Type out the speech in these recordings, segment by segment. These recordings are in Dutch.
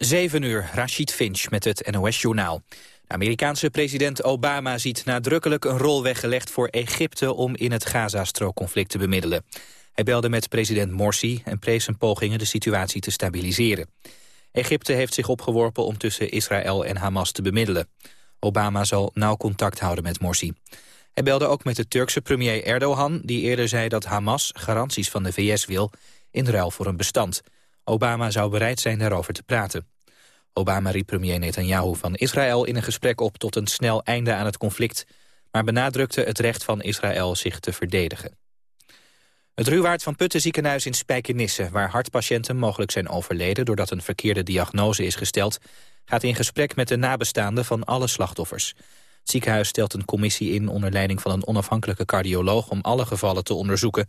7 uur, Rashid Finch met het NOS-journaal. De Amerikaanse president Obama ziet nadrukkelijk een rol weggelegd voor Egypte om in het Gazastrookconflict te bemiddelen. Hij belde met president Morsi en prees zijn pogingen de situatie te stabiliseren. Egypte heeft zich opgeworpen om tussen Israël en Hamas te bemiddelen. Obama zal nauw contact houden met Morsi. Hij belde ook met de Turkse premier Erdogan... die eerder zei dat Hamas garanties van de VS wil... in ruil voor een bestand. Obama zou bereid zijn daarover te praten. Obama riep premier Netanyahu van Israël in een gesprek op... tot een snel einde aan het conflict... maar benadrukte het recht van Israël zich te verdedigen. Het Ruwaard van Putten ziekenhuis in Spijkenisse... waar hartpatiënten mogelijk zijn overleden... doordat een verkeerde diagnose is gesteld... gaat in gesprek met de nabestaanden van alle slachtoffers. Het ziekenhuis stelt een commissie in onder leiding van een onafhankelijke cardioloog... om alle gevallen te onderzoeken.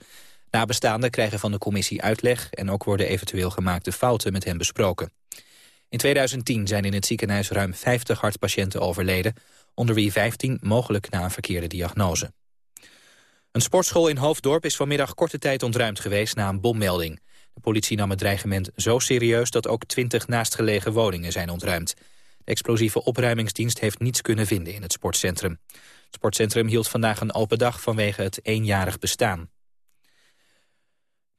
Nabestaanden krijgen van de commissie uitleg... en ook worden eventueel gemaakte fouten met hen besproken. In 2010 zijn in het ziekenhuis ruim 50 hartpatiënten overleden... onder wie 15 mogelijk na een verkeerde diagnose. Een sportschool in Hoofddorp is vanmiddag korte tijd ontruimd geweest na een bommelding. De politie nam het dreigement zo serieus dat ook 20 naastgelegen woningen zijn ontruimd. De explosieve opruimingsdienst heeft niets kunnen vinden in het sportcentrum. Het sportcentrum hield vandaag een open dag vanwege het eenjarig bestaan.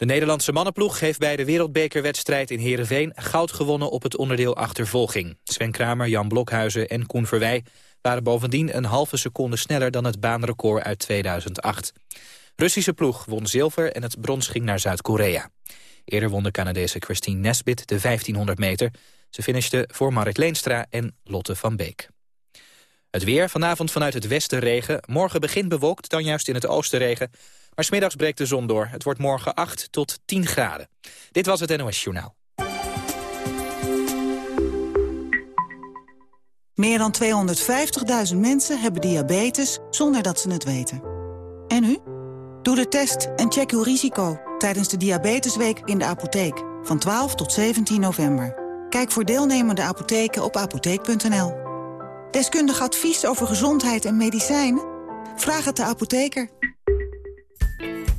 De Nederlandse mannenploeg heeft bij de wereldbekerwedstrijd in Heerenveen goud gewonnen op het onderdeel achtervolging. Sven Kramer, Jan Blokhuizen en Koen Verwij waren bovendien een halve seconde sneller dan het baanrecord uit 2008. Russische ploeg won zilver en het brons ging naar Zuid-Korea. Eerder won de Canadese Christine Nesbit de 1500 meter. Ze finishte voor Marit Leenstra en Lotte van Beek. Het weer, vanavond vanuit het westen regen. Morgen begint bewolkt, dan juist in het oosten regen. Maar smiddags breekt de zon door. Het wordt morgen 8 tot 10 graden. Dit was het NOS Journaal. Meer dan 250.000 mensen hebben diabetes zonder dat ze het weten. En u? Doe de test en check uw risico tijdens de Diabetesweek in de apotheek van 12 tot 17 november. Kijk voor deelnemende apotheken op apotheek.nl. Deskundig advies over gezondheid en medicijnen? Vraag het de apotheker.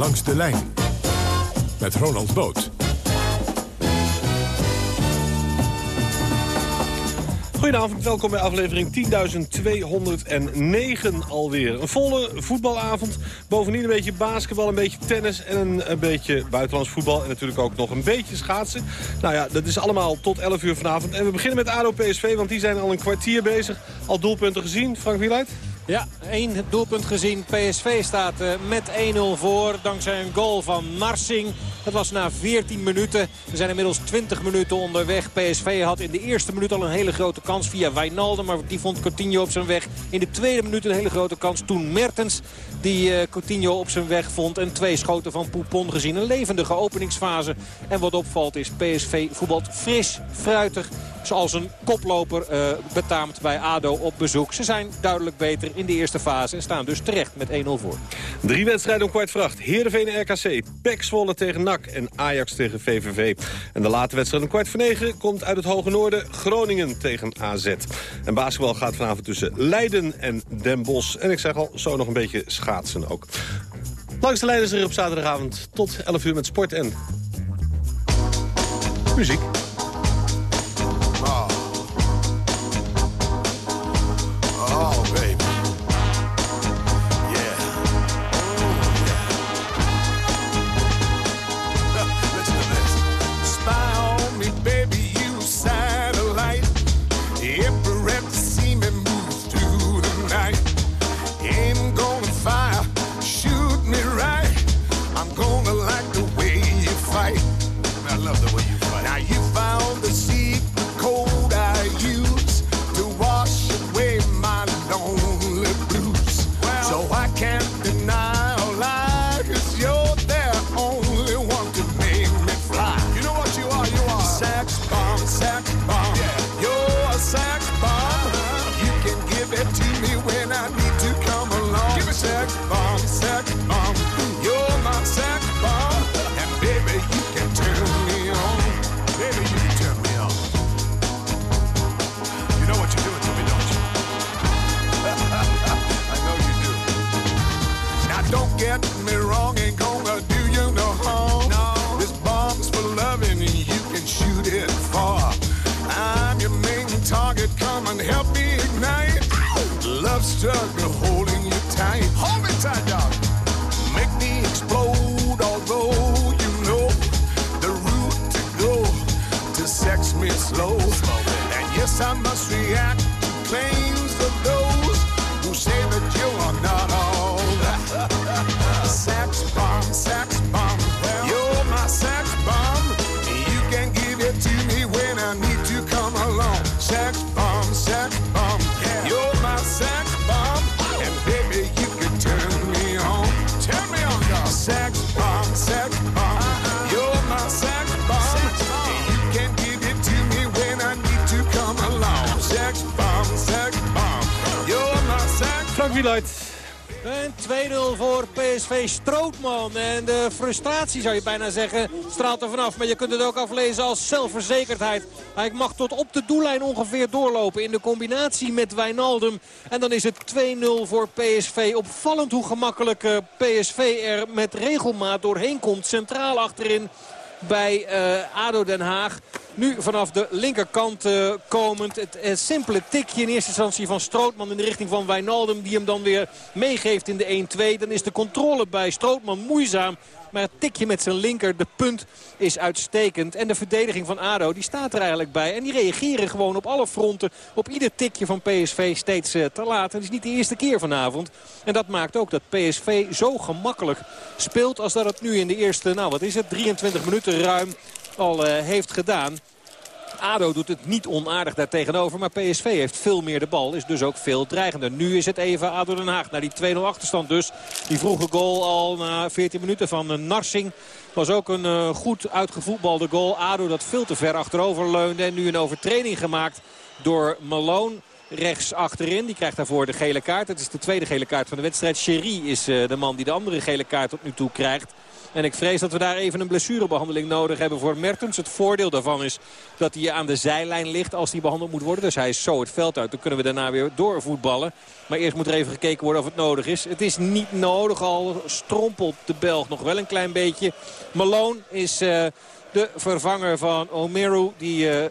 Langs de lijn met Ronald Boot. Goedenavond, welkom bij aflevering 10.209 alweer. Een volle voetbalavond, bovendien een beetje basketbal, een beetje tennis... en een, een, beetje buitenlands voetbal en natuurlijk ook nog een beetje schaatsen. Nou ja, dat is allemaal tot 11 uur vanavond. En we beginnen met ADO-PSV, want die zijn al een kwartier bezig. Al doelpunten gezien, Frank Wieluid? Ja, één doelpunt gezien. PSV staat eh, met 1-0 voor dankzij een goal van Narsing. Dat was na 14 minuten. We zijn inmiddels 20 minuten onderweg. PSV had in de eerste minuut al een hele grote kans via Wijnaldum. Maar die vond Coutinho op zijn weg. In de tweede minuut een hele grote kans. Toen Mertens die uh, Coutinho op zijn weg vond. En twee schoten van Poupon gezien. Een levendige openingsfase. En wat opvalt is PSV voetbalt fris, fruitig. Zoals een koploper uh, betaamt bij ADO op bezoek. Ze zijn duidelijk beter in de eerste fase. En staan dus terecht met 1-0 voor. Drie wedstrijden om kwart vracht. Heerenveen RKC. Pek Zwolle tegen NAC. En Ajax tegen VVV. En de late wedstrijd om kwart voor negen komt uit het Hoge Noorden. Groningen tegen AZ. En basketbal gaat vanavond tussen Leiden en Den Bosch. En ik zeg al, zo nog een beetje schaatsen ook. Langs de is er op zaterdagavond tot 11 uur met sport en muziek. En 2-0 voor PSV Strootman. En de frustratie zou je bijna zeggen straalt er vanaf. Maar je kunt het ook aflezen als zelfverzekerdheid. Hij mag tot op de doellijn ongeveer doorlopen in de combinatie met Wijnaldum. En dan is het 2-0 voor PSV. Opvallend hoe gemakkelijk eh, PSV er met regelmaat doorheen komt. Centraal achterin bij eh, ADO Den Haag. Nu vanaf de linkerkant uh, komend. Het, het, simpele tikje in eerste instantie van Strootman in de richting van Wijnaldum. Die hem dan weer meegeeft in de 1-2. Dan is de controle bij Strootman moeizaam. Maar het tikje met zijn linker, de punt, is uitstekend. En de verdediging van ADO, die staat er eigenlijk bij. En die reageren gewoon op alle fronten. Op ieder tikje van PSV steeds uh, te laat. Het is niet de eerste keer vanavond. En dat maakt ook dat PSV zo gemakkelijk speelt als dat het nu in de eerste, nou wat is het, 23 minuten ruim al uh, heeft gedaan. ADO doet het niet onaardig daar tegenover. Maar PSV heeft veel meer de bal. Is dus ook veel dreigender. Nu is het even ADO Den Haag. Naar die 2-0 achterstand dus. Die vroege goal al na 14 minuten van Narsing. Was ook een uh, goed uitgevoetbalde goal. ADO dat veel te ver achterover leunde. En nu een overtreding gemaakt door Malone rechts achterin. Die krijgt daarvoor de gele kaart. Het is de tweede gele kaart van de wedstrijd. Sherry is uh, de man die de andere gele kaart tot nu toe krijgt. En ik vrees dat we daar even een blessurebehandeling nodig hebben voor Mertens. Het voordeel daarvan is dat hij aan de zijlijn ligt als hij behandeld moet worden. Dus hij is zo het veld uit. Dan kunnen we daarna weer doorvoetballen. Maar eerst moet er even gekeken worden of het nodig is. Het is niet nodig. Al strompelt de Belg nog wel een klein beetje. Malone is uh, de vervanger van Omeru. Die... Uh,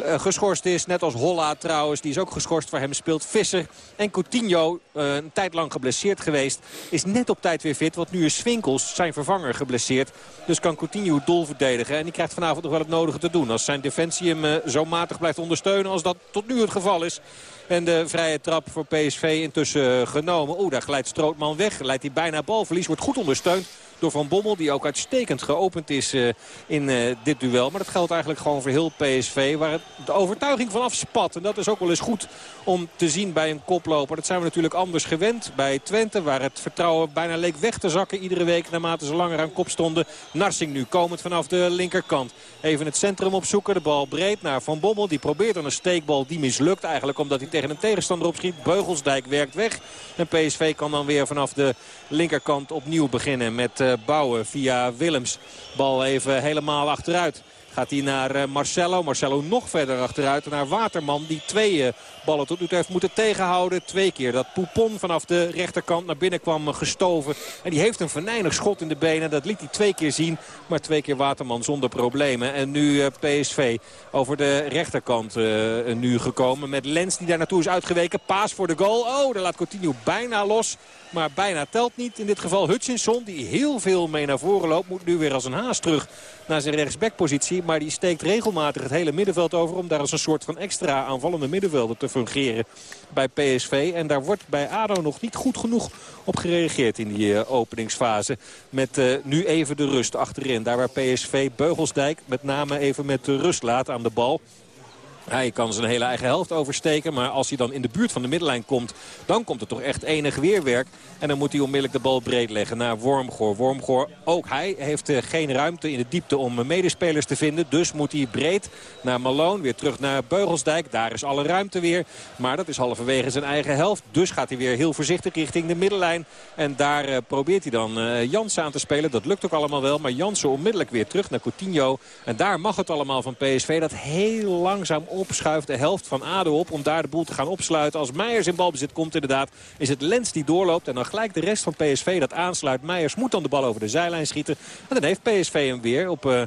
geschorst is. Net als Holla trouwens. Die is ook geschorst. Voor hem speelt Visser. En Coutinho, een tijd lang geblesseerd geweest, is net op tijd weer fit. Want nu is Swinkels, zijn vervanger, geblesseerd. Dus kan Coutinho doel verdedigen. En die krijgt vanavond nog wel het nodige te doen. Als zijn defensie hem zo matig blijft ondersteunen als dat tot nu het geval is. En de vrije trap voor PSV intussen genomen. Oeh, daar glijdt Strootman weg. Leidt hij bijna balverlies. Wordt goed ondersteund door Van Bommel. Die ook uitstekend geopend is uh, in uh, dit duel. Maar dat geldt eigenlijk gewoon voor heel PSV. Waar het de overtuiging vanaf spat. En dat is ook wel eens goed om te zien bij een koploper. Dat zijn we natuurlijk anders gewend bij Twente. Waar het vertrouwen bijna leek weg te zakken iedere week. Naarmate ze langer aan kop stonden. Narsing nu komend vanaf de linkerkant. Even het centrum opzoeken. De bal breed naar Van Bommel. Die probeert dan een steekbal. Die mislukt eigenlijk omdat hij tegen een tegenstander opschiet. Beugelsdijk werkt weg. En PSV kan dan weer vanaf de linkerkant opnieuw beginnen met uh, bouwen via Willems. Bal even helemaal achteruit. Gaat hij naar uh, Marcelo. Marcelo nog verder achteruit naar Waterman. Die twee uh, ballen tot nu toe heeft moeten tegenhouden. Twee keer dat Poupon vanaf de rechterkant naar binnen kwam gestoven. En die heeft een venijnig schot in de benen. Dat liet hij twee keer zien. Maar twee keer Waterman zonder problemen. En nu PSV over de rechterkant nu gekomen. Met Lens die daar naartoe is uitgeweken. Paas voor de goal. Oh, daar laat Coutinho bijna los. Maar bijna telt niet. In dit geval Hutchinson, die heel veel mee naar voren loopt. Moet nu weer als een haas terug naar zijn rechtsbackpositie. Maar die steekt regelmatig het hele middenveld over... om daar als een soort van extra aanvallende middenvelder te fungeren bij PSV. En daar wordt bij ADO nog niet goed genoeg op gereageerd in die uh, openingsfase. Met uh, nu even de rust achterin. Daar waar PSV Beugelsdijk met name even met de rust laat aan de bal. Hij kan zijn hele eigen helft oversteken. Maar als hij dan in de buurt van de middenlijn komt... dan komt er toch echt enig weerwerk. En dan moet hij onmiddellijk de bal breed leggen naar Wormgoor. Wormgoor, ook hij heeft uh, geen ruimte in de diepte om medespelers te vinden. Dus moet hij breed naar Malone. Weer terug naar Beugelsdijk. Daar is alle ruimte weer. Maar dat is halverwege zijn eigen helft. Dus gaat hij weer heel voorzichtig richting de middenlijn. En daar uh, probeert hij dan Jansen aan te spelen. Dat lukt ook allemaal wel. Maar Jansen onmiddellijk weer terug naar Coutinho. En daar mag het allemaal van PSV. Dat heel langzaam opschuift de helft van ADO op om daar de boel te gaan opsluiten. Als Meijers in balbezit komt inderdaad is het Lens die doorloopt. En dan gelijk de rest van PSV dat aansluit. Meijers moet dan de bal over de zijlijn schieten. En dan heeft PSV hem weer op... Uh,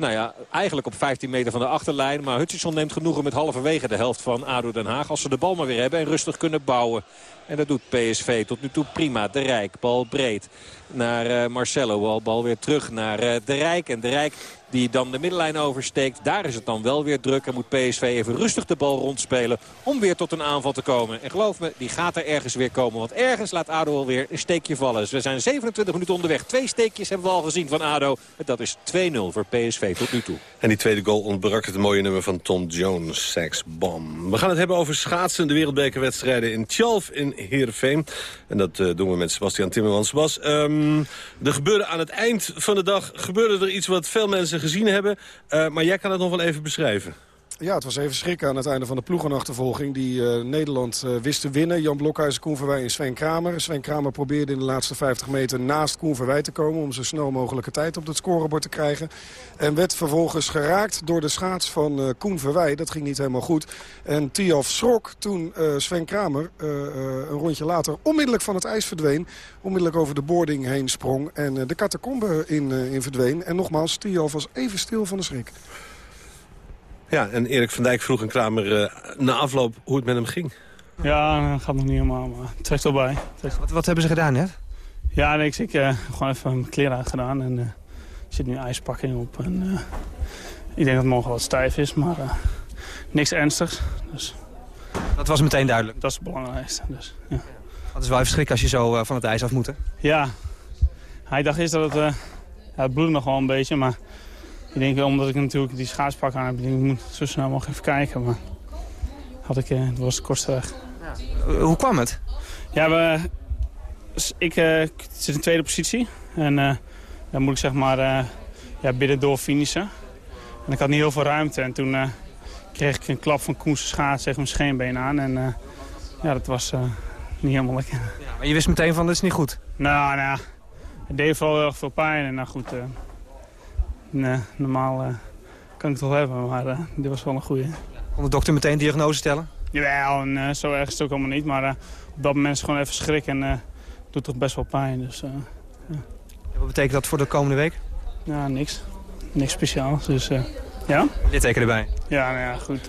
nou ja, eigenlijk op 15 meter van de achterlijn. Maar Hutchinson neemt genoegen met halverwege de helft van ADO Den Haag. Als ze de bal maar weer hebben en rustig kunnen bouwen. En dat doet PSV tot nu toe prima. De Rijk, bal breed naar uh, Marcelo. Bal, bal weer terug naar uh, De Rijk. En De Rijk die dan de middenlijn oversteekt. Daar is het dan wel weer druk. En moet PSV even rustig de bal rondspelen om weer tot een aanval te komen. En geloof me, die gaat er ergens weer komen. Want ergens laat ADO alweer een steekje vallen. Dus we zijn 27 minuten onderweg. Twee steekjes hebben we al gezien van ADO. En dat is 2-0 voor PSV tot nu toe. En die tweede goal ontbrak het mooie nummer van Tom Jones, Sex Bomb. We gaan het hebben over schaatsen. De wereldbekerwedstrijden in Tjalf in Heerenveen. En dat uh, doen we met Sebastian Timmermans. Sebas, um, er gebeurde aan het eind van de dag gebeurde er iets wat veel mensen gezien hebben. Uh, maar jij kan het nog wel even beschrijven. Ja, het was even schrikken aan het einde van de ploegenachtervolging... die uh, Nederland uh, wist te winnen. Jan Blokhuizen, Koen Verwij en Sven Kramer. Sven Kramer probeerde in de laatste 50 meter naast Koen Verwij te komen... om zo snel mogelijke tijd op het scorebord te krijgen. En werd vervolgens geraakt door de schaats van uh, Koen Verwij. Dat ging niet helemaal goed. En Tiaf schrok toen Sven Kramer een rondje later onmiddellijk van het ijs verdween. Onmiddellijk over de boarding heen sprong en de catacombe in, in verdween. En nogmaals, Tiaf was even stil van de schrik. Ja, en Erik van Dijk vroeg een Kramer uh, na afloop hoe het met hem ging. Ja, dat gaat nog niet helemaal, maar het trekt wel bij. Wat, wat, hebben ze gedaan net? Ja, nee, ik heb uh, gewoon even mijn kleren uitgedaan en uh, er zit nu ijspakking op. En, ik denk dat het morgen wat stijf is, maar niks ernstigs. Dus. Dat was meteen duidelijk? Dat is het belangrijkste. Dus, ja. Dat is wel even schrik als je zo van het ijs af moet, Ja, hij dacht eerst dat het, ja, het bloedde nog wel een beetje, maar ik denk, omdat ik natuurlijk die schaatspak aan heb, ik, denk, ik moet zo snel mogelijk even kijken. Maar had ik, het was de kortste weg. Ja. Hoe kwam het? Ja, we, ik uh, zit in tweede positie. En uh, dan moet ik zeg maar uh, ja, binnendoor finishen. En ik had niet heel veel ruimte. En toen kreeg ik een klap van Koense schaats tegen mijn scheenbeen aan. En ja, dat was niet helemaal lekker. Ja, maar je wist meteen van, dit is niet goed? Nou, nou het deed vooral heel erg veel pijn. En nou goed, Nee, normaal uh, kan ik het wel hebben, maar uh, dit was wel een goede. Kon de dokter meteen diagnose stellen? Jawel, en uh, zo erg is het ook allemaal niet. Maar op dat moment is gewoon even schrik en uh, doet toch best wel pijn. Dus, ja. Wat betekent dat voor de komende week? Ja, niks. Niks speciaals. Dus, ja? Litteken erbij? Ja, nou ja, goed.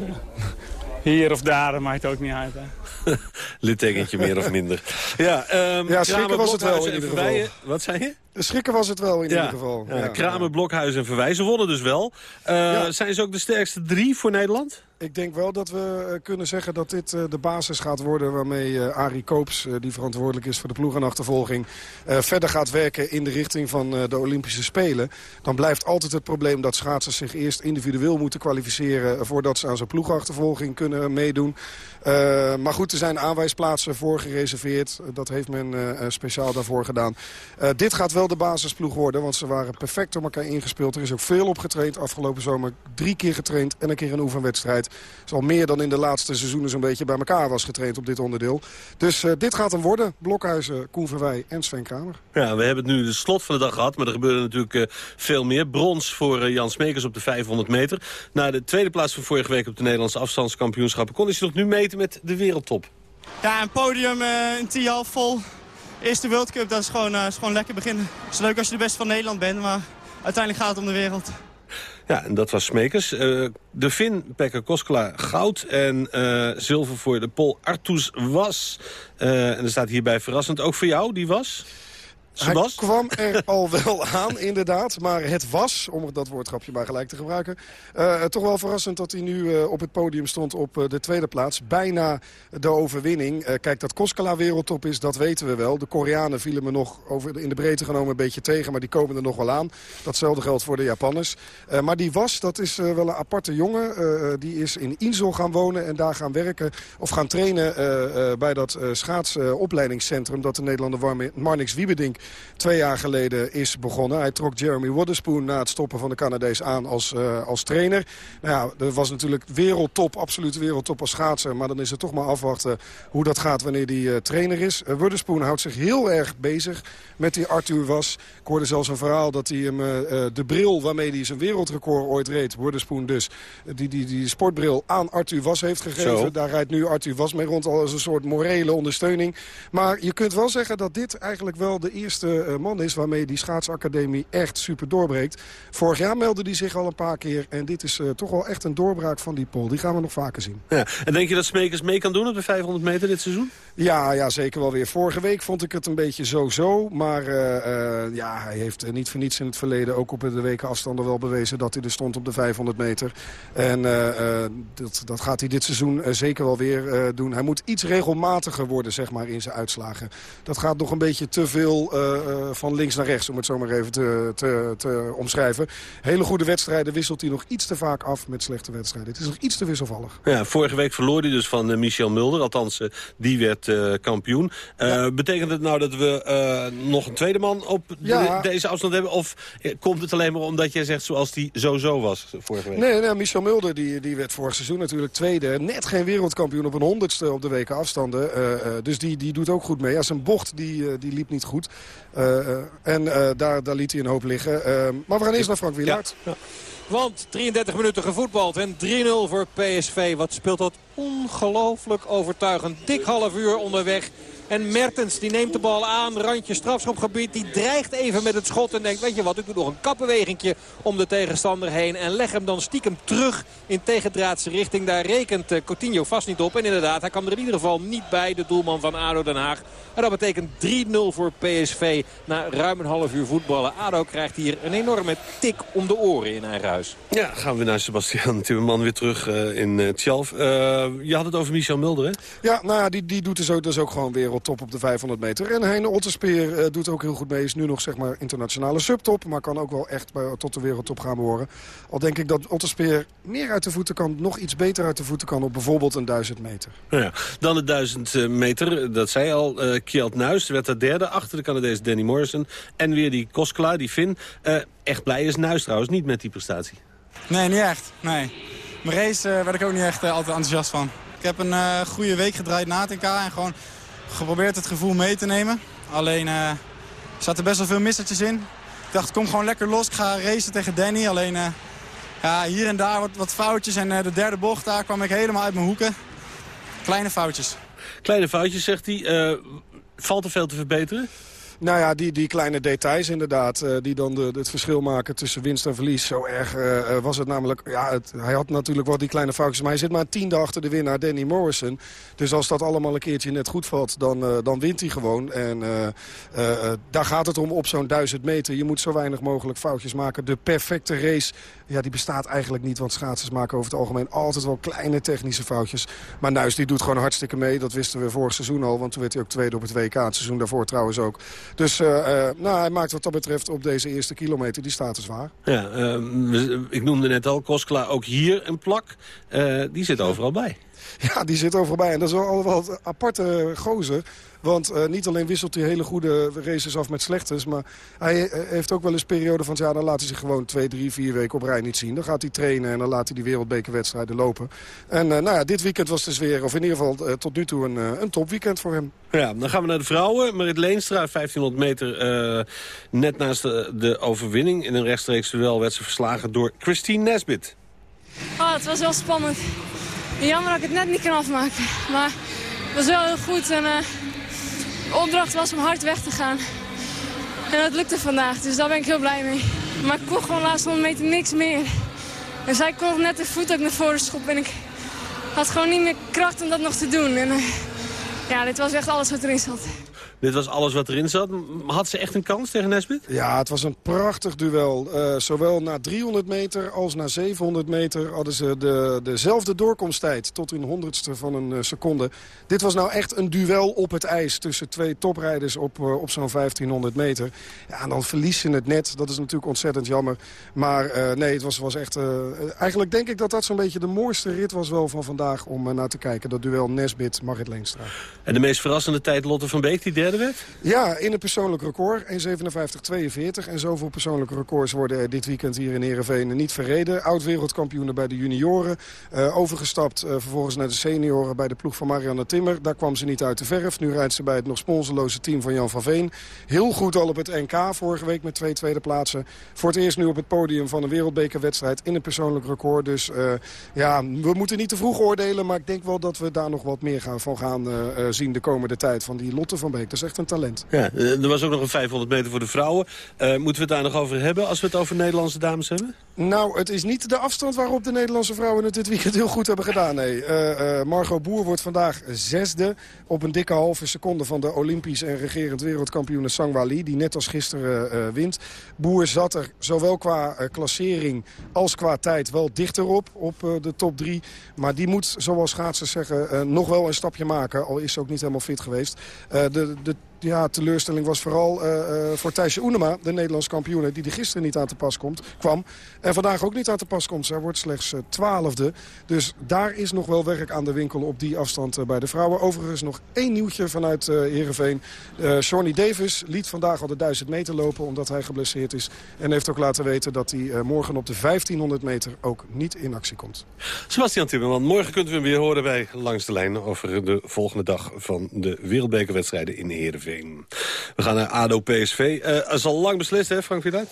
hier of daar, maakt ook niet uit. Hè. Littekentje meer of minder. Ja, um, ja schrikken was het wel in ieder geval. Wat zei je? Schrikken was het wel in ja. ieder geval. Ja, ja. Kramer, Blokhuis en Verwijs. Ze wonnen dus wel. Uh, ja. Zijn ze ook de sterkste drie voor Nederland? Ik denk wel dat we uh, kunnen zeggen dat dit uh, de basis gaat worden... waarmee Arie Koops, die verantwoordelijk is voor de ploegenachtervolging... verder gaat werken in de richting van de Olympische Spelen. Dan blijft altijd het probleem dat schaatsers zich eerst individueel moeten kwalificeren... voordat ze aan zo'n ploegenachtervolging kunnen meedoen. maar goed, er zijn aanwijsplaatsen voor gereserveerd. dat heeft men speciaal daarvoor gedaan. dit gaat wel wel de basisploeg worden. Want ze waren perfect op elkaar ingespeeld. Er is ook veel op getraind. Afgelopen zomer drie keer getraind en een keer een oefenwedstrijd. Het is al meer dan in de laatste seizoenen zo'n beetje bij elkaar was getraind op dit onderdeel. Dus uh, dit gaat hem worden. Blokhuizen, Koen Verwij en Sven Kramer. Ja, we hebben het nu de slot van de dag gehad. Maar er gebeurde natuurlijk uh, veel meer. Brons voor uh, Jan Smekers op de 500 meter. Na de tweede plaats van vorige week op de Nederlandse afstandskampioenschappen... kon hij zich nog nu meten met de wereldtop. Ja, een podium, een tien vol eerste World Cup, dat is gewoon, is gewoon lekker beginnen. Het is leuk als je de beste van Nederland bent, maar uiteindelijk gaat het om de wereld. Ja, en dat was Smekers. Uh, de Fin, Pekka Koskela, goud. En uh, zilver voor de Pol Artus was. En er staat hierbij verrassend ook voor jou, die was... Sebas? Hij kwam er al wel aan, inderdaad. Maar het was, om dat woordgrapje maar gelijk te gebruiken... Uh, toch wel verrassend dat hij nu uh, op het podium stond op uh, de tweede plaats. Bijna de overwinning. kijk, dat Koskela wereldtop is, dat weten we wel. De Koreanen vielen me nog over, in de breedte genomen een beetje tegen... maar die komen er nog wel aan. Datzelfde geldt voor de Japanners. maar die was, dat is wel een aparte jongen. die is in Insel gaan wonen en daar gaan werken... of gaan trainen bij dat schaatsopleidingscentrum... dat de Nederlander Marnix Wiebedink twee jaar geleden is begonnen. Hij trok Jeremy Waterspoon na het stoppen van de Canadees aan als, uh, als trainer. Nou ja, er was natuurlijk wereldtop, absoluut wereldtop als schaatser. Maar dan is het toch maar afwachten hoe dat gaat wanneer die uh, trainer is. Uh, Waterspoon houdt zich heel erg bezig met die Arthur Was. Ik hoorde zelfs een verhaal dat hij hem de bril waarmee hij zijn wereldrecord ooit reed... Waterspoon dus, die, die, die sportbril aan Arthur Was heeft gegeven. Zo. Daar rijdt nu Arthur Was mee rond als een soort morele ondersteuning. Maar je kunt wel zeggen dat dit eigenlijk wel de eerste eerste eh, man is waarmee die schaatsacademie echt super doorbreekt. Vorig jaar meldde hij zich al een paar keer. En dit is eh, toch wel echt een doorbraak van die pol. Die gaan we nog vaker zien. Ja. En denk je dat Smekers mee kan doen op de 500 meter dit seizoen? Ja, ja, zeker wel weer. Vorige week vond ik het een beetje zo-zo. Maar eh, ja, hij heeft niet voor niets in het verleden... ook op de weken afstanden wel bewezen dat hij er stond op de 500 meter. En dat, dat gaat hij dit seizoen zeker wel weer doen. Hij moet iets regelmatiger worden, zeg maar, in zijn uitslagen. Dat gaat nog een beetje te veel van links naar rechts, om het zo maar even te, te, te omschrijven. Hele goede wedstrijden wisselt hij nog iets te vaak af met slechte wedstrijden. Het is nog iets te wisselvallig. Ja, vorige week verloor hij dus van eh, Michel Mulder. Althans, eh, die werd eh, kampioen. Eh, Betekent het nou dat we eh, nog een tweede man op de- Ja. deze afstand hebben? Of eh, komt het alleen maar omdat jij zegt zoals die zo-zo was eh, vorige week? Nee, nee Michel Mulder die, die werd vorig seizoen natuurlijk tweede. Net geen wereldkampioen op een honderdste op de weken afstanden. Eh, eh, dus die, die doet ook goed mee. Ja, zijn bocht die, eh, die liep niet goed. Eh, eh, en eh, daar, daar liet hij een hoop liggen. Maar we gaan eerst naar Frank Wielaert. Want 33 minuten gevoetbald en 3-0 voor PSV. Wat speelt dat ongelooflijk overtuigend. Dik half uur onderweg. En Mertens die neemt de bal aan, randje strafschopgebied. Die dreigt even met het schot en denkt, weet je wat, ik doe nog een kapbewegingje om de tegenstander heen. En leg hem dan stiekem terug in tegendraadse richting. Daar rekent eh, Coutinho vast niet op. En inderdaad, hij kwam er in ieder geval niet bij, de doelman van ADO Den Haag. En dat betekent 3-0 voor PSV na ruim een half uur voetballen. ADO krijgt hier een enorme tik om de oren in eigen huis. Ja, gaan we naar Sebastian Timmerman weer terug eh, in uh, Tjalf. Eh, je had het over Michel Mulder, hè? Ja, nou ja, die, die doet dus ook, dus ook gewoon wereldtop op de 500 meter. En Heine Otterspeer eh, doet ook heel goed mee. Is nu nog zeg maar internationale subtop. Maar kan ook wel echt bij, tot de wereldtop gaan behoren. Al denk ik dat Otterspeer meer uit de voeten kan. Nog iets beter uit de voeten kan op bijvoorbeeld een 1000 meter. Nou ja, dan de 1000 meter. Dat zei al. Uh, Kjeld Nuis werd de derde. Achter de Canadees Danny Morrison. En weer die Koskela, die Finn. Uh, echt blij is Nuis trouwens niet met die prestatie. Nee, niet echt. Nee. Mijn race uh, werd ik ook niet echt uh, altijd enthousiast van. Ik heb een uh, goede week gedraaid na het NK en gewoon geprobeerd het gevoel mee te nemen. Alleen uh, er best wel veel missertjes in. Ik dacht, kom gewoon lekker los. Ik ga racen tegen Danny. Alleen uh, ja, hier en daar wat, foutjes. En uh, de derde bocht, daar kwam ik helemaal uit mijn hoeken. Kleine foutjes. Kleine foutjes, zegt hij. valt er veel te verbeteren? Nou ja, die, die kleine details inderdaad, uh, die dan de, het verschil maken tussen winst en verlies. Zo erg uh, was het namelijk, ja, hij had natuurlijk wel die kleine foutjes, maar hij zit maar een tiende achter de winnaar Danny Morrison. Dus als dat allemaal een keertje net goed valt, dan, dan wint hij gewoon. En daar gaat het om op zo'n duizend meter. Je moet zo weinig mogelijk foutjes maken. De perfecte race, ja, die bestaat eigenlijk niet, want schaatsers maken over het algemeen altijd wel kleine technische foutjes. Maar Nuis, die doet gewoon hartstikke mee. Dat wisten we vorig seizoen al, want toen werd hij ook tweede op het WK. Het seizoen daarvoor trouwens ook. Dus uh, uh, nou, hij maakt wat dat betreft op deze eerste kilometer die status waar. Ja, uh, ik noemde net al, Koskela ook hier een plak. die zit overal bij. Ja, die zit overal bij. En dat is wel, een aparte gozer. Want uh, niet alleen wisselt hij hele goede races af met slechters... maar hij uh, heeft ook wel eens periode van... ja, dan laat hij zich gewoon twee, drie, vier weken op rij niet zien. Dan gaat hij trainen en dan laat hij die wereldbekerwedstrijden lopen. En uh, nou ja, dit weekend was dus weer, of in ieder geval tot nu toe, een, een topweekend voor hem. Ja, dan gaan we naar de vrouwen. Marit Leenstra, 1500 meter, net naast de, de overwinning. In een rechtstreeks duel werd ze verslagen door Christine Nesbit. Oh, het was wel spannend. Jammer dat ik het net niet kan afmaken. Maar het was wel heel goed. En, uh, de opdracht was om hard weg te gaan. En dat lukte vandaag, dus daar ben ik heel blij mee. Maar ik kon gewoon laatste 100 meter niks meer. En zij kon net de voet ook naar voren schoppen. En ik had gewoon niet meer kracht om dat nog te doen. En uh, ja, dit was echt alles wat erin zat. Dit was alles wat erin zat. Had ze echt een kans tegen Nesbit? Ja, het was een prachtig duel. Uh, zowel na 300 meter als na 700 meter hadden ze de, dezelfde doorkomsttijd. Tot een honderdste van een uh, seconde. Dit was nou echt een duel op het ijs tussen twee toprijders op, uh, op zo'n 1500 meter. Ja, en dan verlies je het net. Dat is natuurlijk ontzettend jammer. Maar nee, het was, was echt... eigenlijk denk ik dat dat zo'n beetje de mooiste rit was wel van vandaag om naar te kijken. Dat duel Nesbit-Marit Leenstra. En de meest verrassende tijd Lotte van Beek, die derde Ja, in een persoonlijk record. 1.57.42. En zoveel persoonlijke records worden dit weekend hier in Heerenveen niet verreden. Oud-wereldkampioenen bij de junioren. Uh, overgestapt uh, vervolgens naar de senioren bij de ploeg van Marianne Timmer. Daar kwam ze niet uit de verf. Nu rijdt ze bij het nog sponsorloze team van Jan van Veen. Heel goed al op het NK vorige week met twee tweede plaatsen. Voor het eerst nu op het podium van een wereldbekerwedstrijd in een persoonlijk record. Dus uh, ja, we moeten niet te vroeg oordelen. Maar ik denk wel dat we daar nog wat meer gaan, van gaan zien de komende tijd van die Lotte van Beek. Is echt een talent. Ja, er was ook nog een 500 meter voor de vrouwen. moeten we het daar nog over hebben als we het over Nederlandse dames hebben? Nou, het is niet de afstand waarop de Nederlandse vrouwen het dit weekend heel goed hebben gedaan. Nee. Margot Boer wordt vandaag zesde op een dikke halve seconde van de Olympisch en regerend wereldkampioen Sangwa Lee. Die net als gisteren wint. Boer zat er zowel qua klassering als qua tijd wel dichterop op de top drie. Maar die moet, zoals schaatsers zeggen, nog wel een stapje maken. Al is ze ook niet helemaal fit geweest. de, de ja, teleurstelling was vooral uh, uh, voor Thijsje Oenema, de Nederlands kampioen... die er gisteren niet aan te pas komt, kwam. En vandaag ook niet aan te pas komt. Zij wordt slechts uh, twaalfde. Dus daar is nog wel werk aan de winkel op die afstand bij de vrouwen. Overigens nog één nieuwtje vanuit uh, Heerenveen. Davis liet vandaag al de 1000 meter lopen omdat hij geblesseerd is. En heeft ook laten weten dat hij morgen op de 1500 meter ook niet in actie komt. Sebastian Timmerman, morgen kunt u hem weer horen bij Langs de Lijn... over de volgende dag van de wereldbekerwedstrijden in Heerenveen. We gaan naar ADO-PSV. Uh, eh, is al lang beslist, hè, Frank Vidal?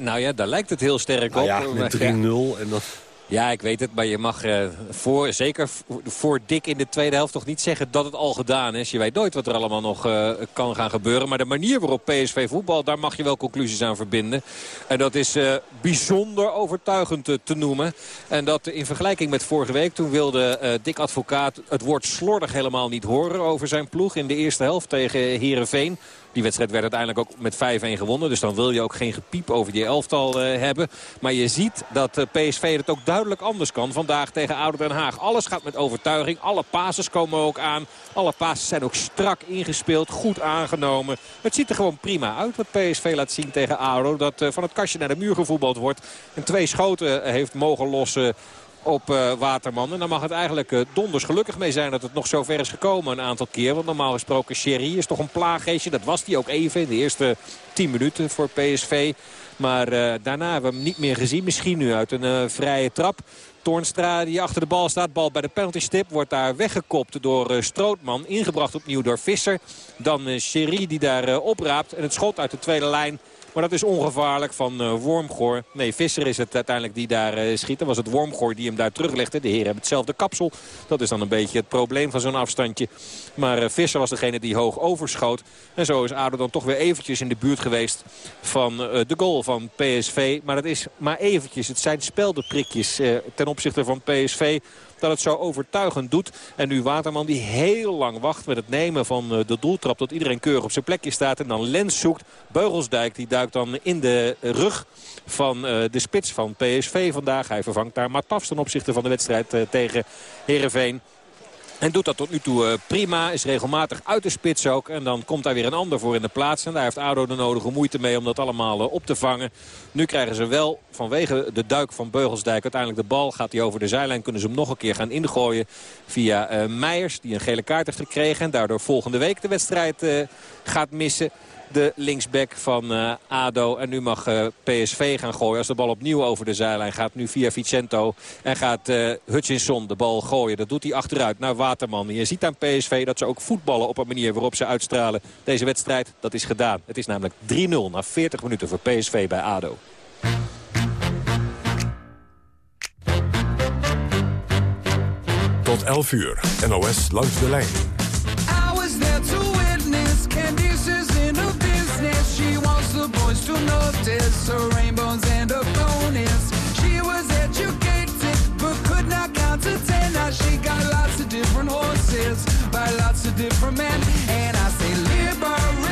Nou ja, daar lijkt het heel sterk nou op. Ja, met 3-0 en dan... Ja, ik weet het, maar je mag uh, voor, zeker voor dik in de tweede helft toch niet zeggen dat het al gedaan is. Je weet nooit wat er allemaal nog uh, kan gaan gebeuren. Maar de manier waarop PSV voetbal, daar mag je wel conclusies aan verbinden. En dat is uh, bijzonder overtuigend te, te, noemen. En dat in vergelijking met vorige week, toen wilde Dick Advocaat het woord slordig helemaal niet horen over zijn ploeg in de eerste helft tegen Herenveen. Die wedstrijd werd uiteindelijk ook met 5-1 gewonnen. Dus dan wil je ook geen gepiep over die elftal uh, hebben. Maar je ziet dat uh, PSV het ook duidelijk anders kan vandaag tegen Ouder Den Haag. Alles gaat met overtuiging. Alle passes komen ook aan. Alle passes zijn ook strak ingespeeld. Goed aangenomen. Het ziet er gewoon prima uit wat PSV laat zien tegen ADO. Dat uh, van het kastje naar de muur gevoetbald wordt. En twee schoten heeft mogen lossen op uh, Waterman. En dan mag het eigenlijk uh, donders gelukkig mee zijn dat het nog zo ver is gekomen een aantal keer. Want normaal gesproken Sherry is toch een plaaggeestje. Dat was hij ook even in de eerste 10 minuten voor PSV. Maar uh, daarna hebben we hem niet meer gezien. Misschien nu uit een vrije trap. Toornstra die achter de bal staat. Bal bij de penaltystip wordt daar weggekopt door Strootman. Ingebracht opnieuw door Visser. Dan Sherry die daar opraapt. En het schot uit de tweede lijn maar dat is ongevaarlijk van uh, Wormgoor. Nee, Visser is het uiteindelijk die daar uh, schiet. Dan was het Wormgoor die hem daar teruglegde. De heren hebben hetzelfde kapsel. Dat is dan een beetje het probleem van zo'n afstandje. Maar uh, Visser was degene die hoog overschoot. En zo is ADO dan toch weer eventjes in de buurt geweest van de goal van PSV. Maar dat is maar eventjes. Het zijn speldenprikjes ten opzichte van PSV dat het zo overtuigend doet. En nu Waterman die heel lang wacht met het nemen van eh, de doeltrap... tot iedereen keurig op zijn plekje staat en dan Lens zoekt. Beugelsdijk die duikt dan in de rug van eh, de spits van PSV vandaag. Hij vervangt daar Matafs ten opzichte van de wedstrijd eh, tegen Heerenveen. En doet dat tot nu toe eh, prima. Is regelmatig uit de spits ook. En dan komt daar weer een ander voor in de plaats. En daar heeft ADO de nodige moeite mee om dat allemaal eh, op te vangen. Nu krijgen ze wel vanwege de duik van Beugelsdijk uiteindelijk de bal. Gaat hij over de zijlijn. Kunnen ze hem nog een keer gaan ingooien via uh, Meijers. Die een gele kaart heeft gekregen. En daardoor volgende week de wedstrijd gaat missen de linksback van uh, ADO. En nu mag uh, PSV gaan gooien. Als de bal opnieuw over de zijlijn gaat. Nu via Vicento. En gaat uh, Hutchinson de bal gooien. Dat doet hij achteruit naar Waterman. Je ziet aan PSV dat ze ook voetballen op een manier waarop ze uitstralen. Deze wedstrijd, dat is gedaan. Het is namelijk 3-0 na 40 minuten voor PSV bij ADO. Tot 11 uur. NOS langs de lijn. To notice her rainbows and her bonus. She was educated but could not count to ten. Now she got lots of different horses by lots of different men. And I say liberation,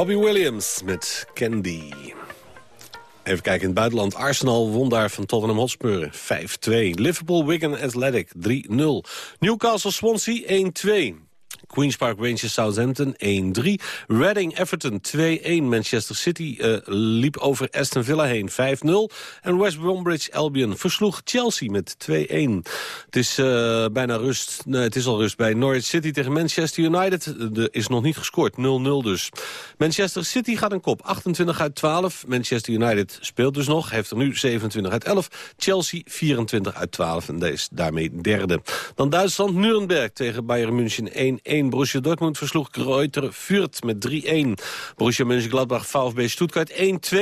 Robbie Williams met Candy. Even kijken in het buitenland. Arsenal won daar van Tottenham Hotspur 5-2. Liverpool Wigan Athletic 3-0. Newcastle Swansea 1-2. Queen's Park Rangers Southampton 1-3. Reading Everton 2-1. Manchester City uh, liep over Aston Villa heen 5-0. En West Bromwich Albion versloeg Chelsea met 2-1. Het is uh, bijna rust. Het is al rust bij Norwich City tegen Manchester United. Er is nog niet gescoord. 0-0 dus. Manchester City gaat een kop. 28 uit 12. Manchester United speelt dus nog. Heeft er nu 27 uit 11. Chelsea 24 uit 12. En is daarmee derde. Dan Duitsland Nuremberg tegen Bayern München 1-1. Borussia Dortmund versloeg Kreuter Fürth met 3-1. Borussia Mönchengladbach VfB Stuttgart 1-2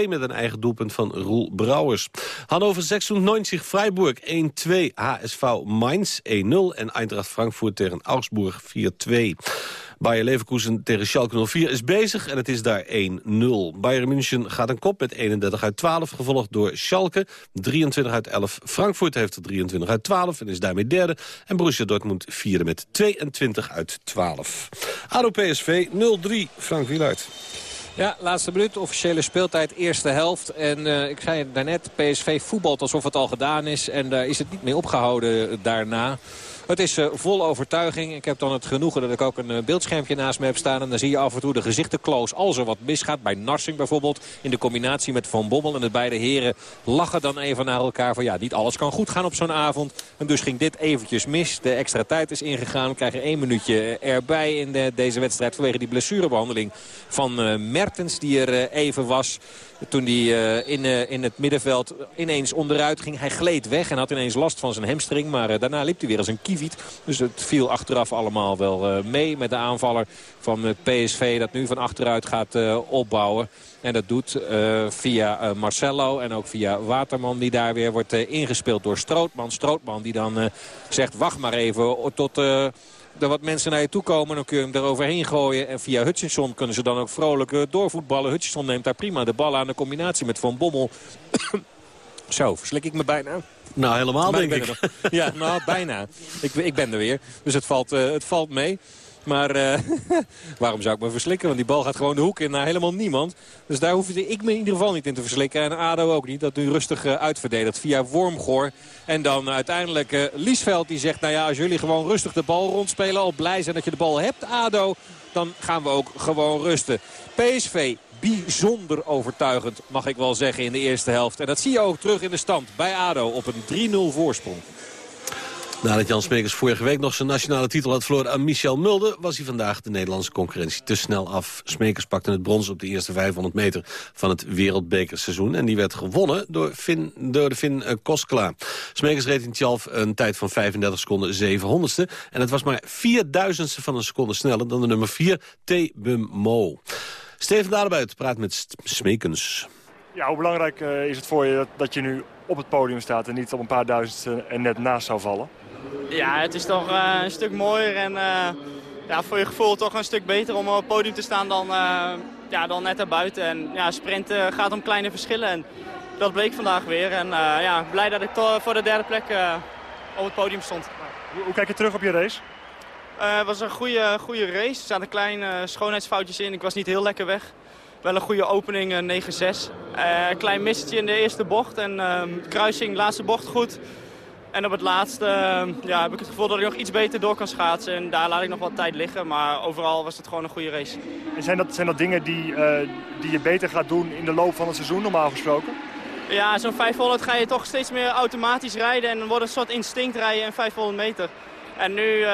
met een eigen doelpunt van Roel Brouwers. Hannover 96 Freiburg 1-2. HSV Mainz 1-0 en Eintracht Frankfurt tegen Augsburg 4-2. Bayer Leverkusen tegen Schalke 04 is bezig en het is daar 1-0. Bayern München gaat een kop met 31 uit 12, gevolgd door Schalke 23 uit 11. Frankfurt heeft er 23 uit 12 en is daarmee derde. En Borussia Dortmund vierde met 22 uit 12. ADO PSV 0-3, Frank Wielaert. Ja, laatste minuut, officiële speeltijd, eerste helft. En uh, ik zei daarnet, PSV voetbalt alsof het al gedaan is. En daar is het niet mee opgehouden daarna. Het is uh, vol overtuiging. Ik heb dan het genoegen dat ik ook een uh, beeldschermpje naast me heb staan. En dan zie je af en toe de gezichten close als er wat misgaat. Bij Narsing bijvoorbeeld. In de combinatie met Van Bommel. En de beide heren lachen dan even naar elkaar. Van ja, niet alles kan goed gaan op zo'n avond. En dus ging dit eventjes mis. De extra tijd is ingegaan. We krijgen één minuutje erbij in de, deze wedstrijd. Vanwege die blessurebehandeling van Mertens die er even was. Toen hij uh, in, uh, in het middenveld ineens onderuit ging. Hij gleed weg en had ineens last van zijn hamstring. Maar uh, daarna liep hij weer als een kieviet. Dus het viel achteraf allemaal wel mee met de aanvaller van PSV. Dat nu van achteruit gaat opbouwen. En dat doet via Marcelo en ook via Waterman die daar weer wordt ingespeeld door Strootman. Strootman die dan zegt wacht maar even tot er wat mensen naar je toe komen. Dan kun je hem eroverheen gooien. En via Hutchinson kunnen ze dan ook vrolijk uh, doorvoetballen. Hutchinson neemt daar prima de bal aan. De combinatie met Van Bommel. Zo, verslik ik me bijna. Nou, helemaal Maar denk ik. Ja, nou, bijna. Ik, ik ben er weer. Dus het valt, uh, het valt mee. Maar uh, waarom zou ik me verslikken? Want die bal gaat gewoon de hoek in naar helemaal niemand. Dus daar hoef ik me in ieder geval niet in te verslikken. En ADO ook niet. Dat nu rustig uh, uitverdedigt via Wormgoor. En dan uiteindelijk uh, Liesveld die zegt... nou ja, als jullie gewoon rustig de bal rondspelen... al blij zijn dat je de bal hebt, ADO... dan gaan we ook gewoon rusten. PSV bijzonder overtuigend, mag ik wel zeggen, in de eerste helft. En dat zie je ook terug in de stand bij ADO op een 3-0 voorsprong. Nadat Jan Smekers vorige week nog zijn nationale titel had verloren aan Michel Mulder... was hij vandaag de Nederlandse concurrentie te snel af. Smekers pakte het brons op de eerste 500 meter van het wereldbekerseizoen. En die werd gewonnen door, door de Finn uh, Koskela. Smekers reed in Tjalf een tijd van 35 seconden 700ste. En het was maar 4000ste van een seconde sneller dan de nummer 4 T-Bum Mo. Steven Dadebuit praat met Smekens. Ja, hoe belangrijk uh, is het voor je dat, dat je nu op het podium staat... en niet op een paar duizendste en net naast zou vallen? Ja, het is toch uh, een stuk mooier en uh, ja, voor je gevoel toch een stuk beter om op het podium te staan dan, uh, ja, dan net daarbuiten. En ja, sprinten gaat om kleine verschillen en dat bleek vandaag weer. En ja, blij dat ik voor de derde plek op het podium stond. Hoe, hoe kijk je terug op je race? het was een goede, goede race. Er zaten kleine schoonheidsfoutjes in. Ik was niet heel lekker weg. Wel een goede opening, 9-6. Een klein missetje in de eerste bocht en kruising, laatste bocht goed. En op het laatste ja, heb ik het gevoel dat ik nog iets beter door kan schaatsen. En daar laat ik nog wat tijd liggen. Maar overal was het gewoon een goede race. En zijn dat, zijn dat dingen die, uh, die je beter gaat doen in de loop van het seizoen, normaal gesproken? Ja, zo'n 500 ga je toch steeds meer automatisch rijden. En dan wordt het een soort instinct rijden in 500 meter. En nu uh,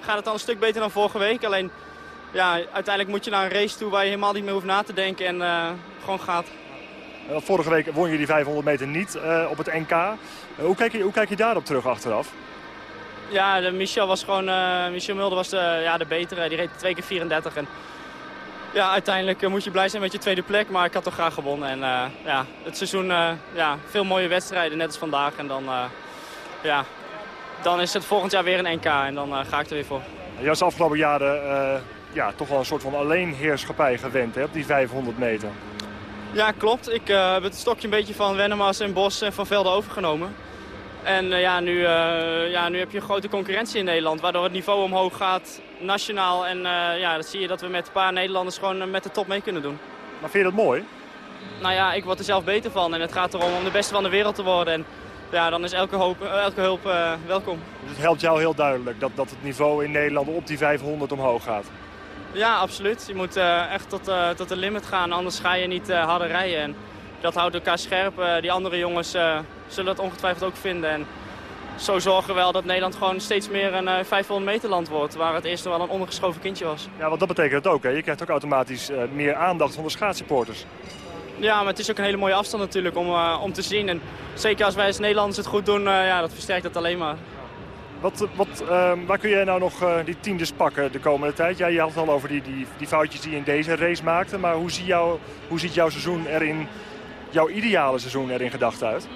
gaat het al een stuk beter dan vorige week. Alleen ja, uiteindelijk moet je naar een race toe waar je helemaal niet meer hoeft na te denken. En uh, gewoon gaat. Vorige week won je die 500 meter niet op het NK. Uh, hoe, kijk je, hoe kijk je daarop terug achteraf? Ja, de Michel was gewoon. Uh, Michel Mulder was de, ja, de betere. Die reed twee keer 34. En ja, uiteindelijk moet je blij zijn met je tweede plek. Maar ik had toch graag gewonnen. En ja, het seizoen, ja, veel mooie wedstrijden, net als vandaag. En dan, ja, dan is het volgend jaar weer een NK. En dan ga ik er weer voor. Je was de afgelopen jaren ja, toch wel een soort van alleenheerschappij gewend hè, op die 500 meter. Ja, klopt. Ik heb het stokje een beetje van Wennemars en Bos en Van Velde overgenomen. En uh, ja, nu, uh, ja, nu heb je een grote concurrentie in Nederland, waardoor het niveau omhoog gaat. nationaal. En eh, ja, dan zie je dat we met een paar Nederlanders gewoon eh, met de top mee kunnen doen. Maar vind je dat mooi? Nou ja, ik word er zelf beter van. En het gaat erom om de beste van de wereld te worden. En ja, dan is elke, hoop, eh, elke hulp eh, welkom. Dus het helpt jou heel duidelijk dat, dat het niveau in Nederland op die 500 omhoog gaat. Ja, absoluut. Je moet eh, echt tot, eh, tot de limit gaan, anders ga je niet eh, harder rijden. En dat houdt elkaar scherp. Eh, die andere jongens eh, zullen dat ongetwijfeld ook vinden. En zo zorgen we wel dat Nederland gewoon steeds meer een eh, 500 meter land wordt. Waar het eerst wel een ondergeschoven kindje was. Ja, want dat betekent het ook. Hè? Je krijgt ook automatisch eh, meer aandacht van de schaatssupporters. Ja, maar het is ook een hele mooie afstand natuurlijk om, eh, om te zien. En zeker als wij als Nederlanders het goed doen, eh, ja, dat versterkt het alleen maar. Wat, wat, ehm, waar kun jij nou nog eh, die tiendes pakken de komende tijd? Ja, je had het al over die, die, die foutjes die je in deze race maakte. Maar hoe, zie jou, hoe ziet jouw seizoen erin, jouw ideale seizoen er in gedachten uit?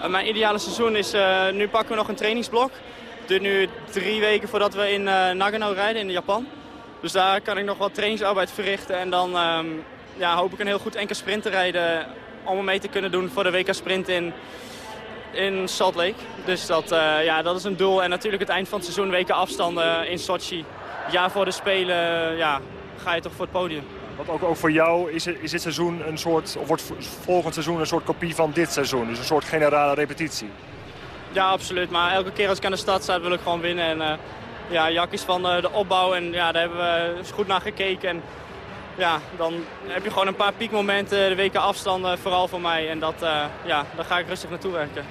Eh, mijn ideale seizoen is, eh, nu pakken we nog een trainingsblok. Het duurt nu drie weken voordat we in eh, Nagano rijden in Japan. Dus daar kan ik nog wat trainingsarbeid verrichten. En dan ehm, ja, hoop ik een heel goed enkel sprint te rijden om mee te kunnen doen voor de WK Sprint in, in Salt Lake. Dus dat, ja, dat is een doel. En natuurlijk het eind van het seizoen WK afstanden in Sochi. Ja, voor de Spelen ja, ga je toch voor het podium. Want ook, ook voor jou is, is dit seizoen een soort, of wordt volgend seizoen een soort kopie van dit seizoen. Dus een soort generale repetitie. Ja, absoluut. Maar elke keer als ik aan de start sta, wil ik gewoon winnen. En uh, ja, Jak is van eh, de opbouw en ja, daar hebben we goed naar gekeken. En ja, dan heb je gewoon een paar piekmomenten, de weken afstanden, vooral voor mij. En dat, eh, ja, daar ga ik rustig naartoe werken.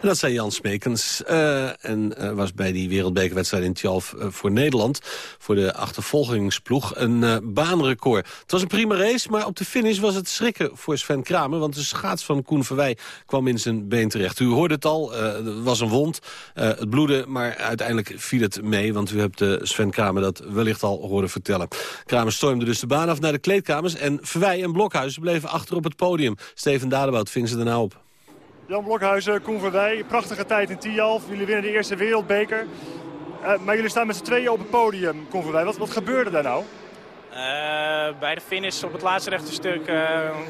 En dat zei Jan Smekens. eh, en eh, was bij die wereldbekerwedstrijd in Tjalf voor Nederland. Voor de achtervolgingsploeg een baanrecord. Het was een prima race, maar op de finish was het schrikken voor Sven Kramer. Want de schaats van Koen Verwij kwam in zijn been terecht. U hoorde het al, er was een wond. het bloedde, maar uiteindelijk viel het mee. Want u hebt Sven Kramer dat wellicht al horen vertellen. Kramer stormde dus de baan af naar de kleedkamers. En Verwij en Blokhuis bleven achter op het podium. Steven Dadebout ving ze erna op. Jan Blokhuizen, Koen Verwij, prachtige tijd in Tialf. Jullie winnen de eerste wereldbeker. Eh, maar jullie staan met z'n tweeën op het podium, Koen Verwij. Wat, wat gebeurde daar nou? Eh, bij de finish op het laatste rechte stuk eh,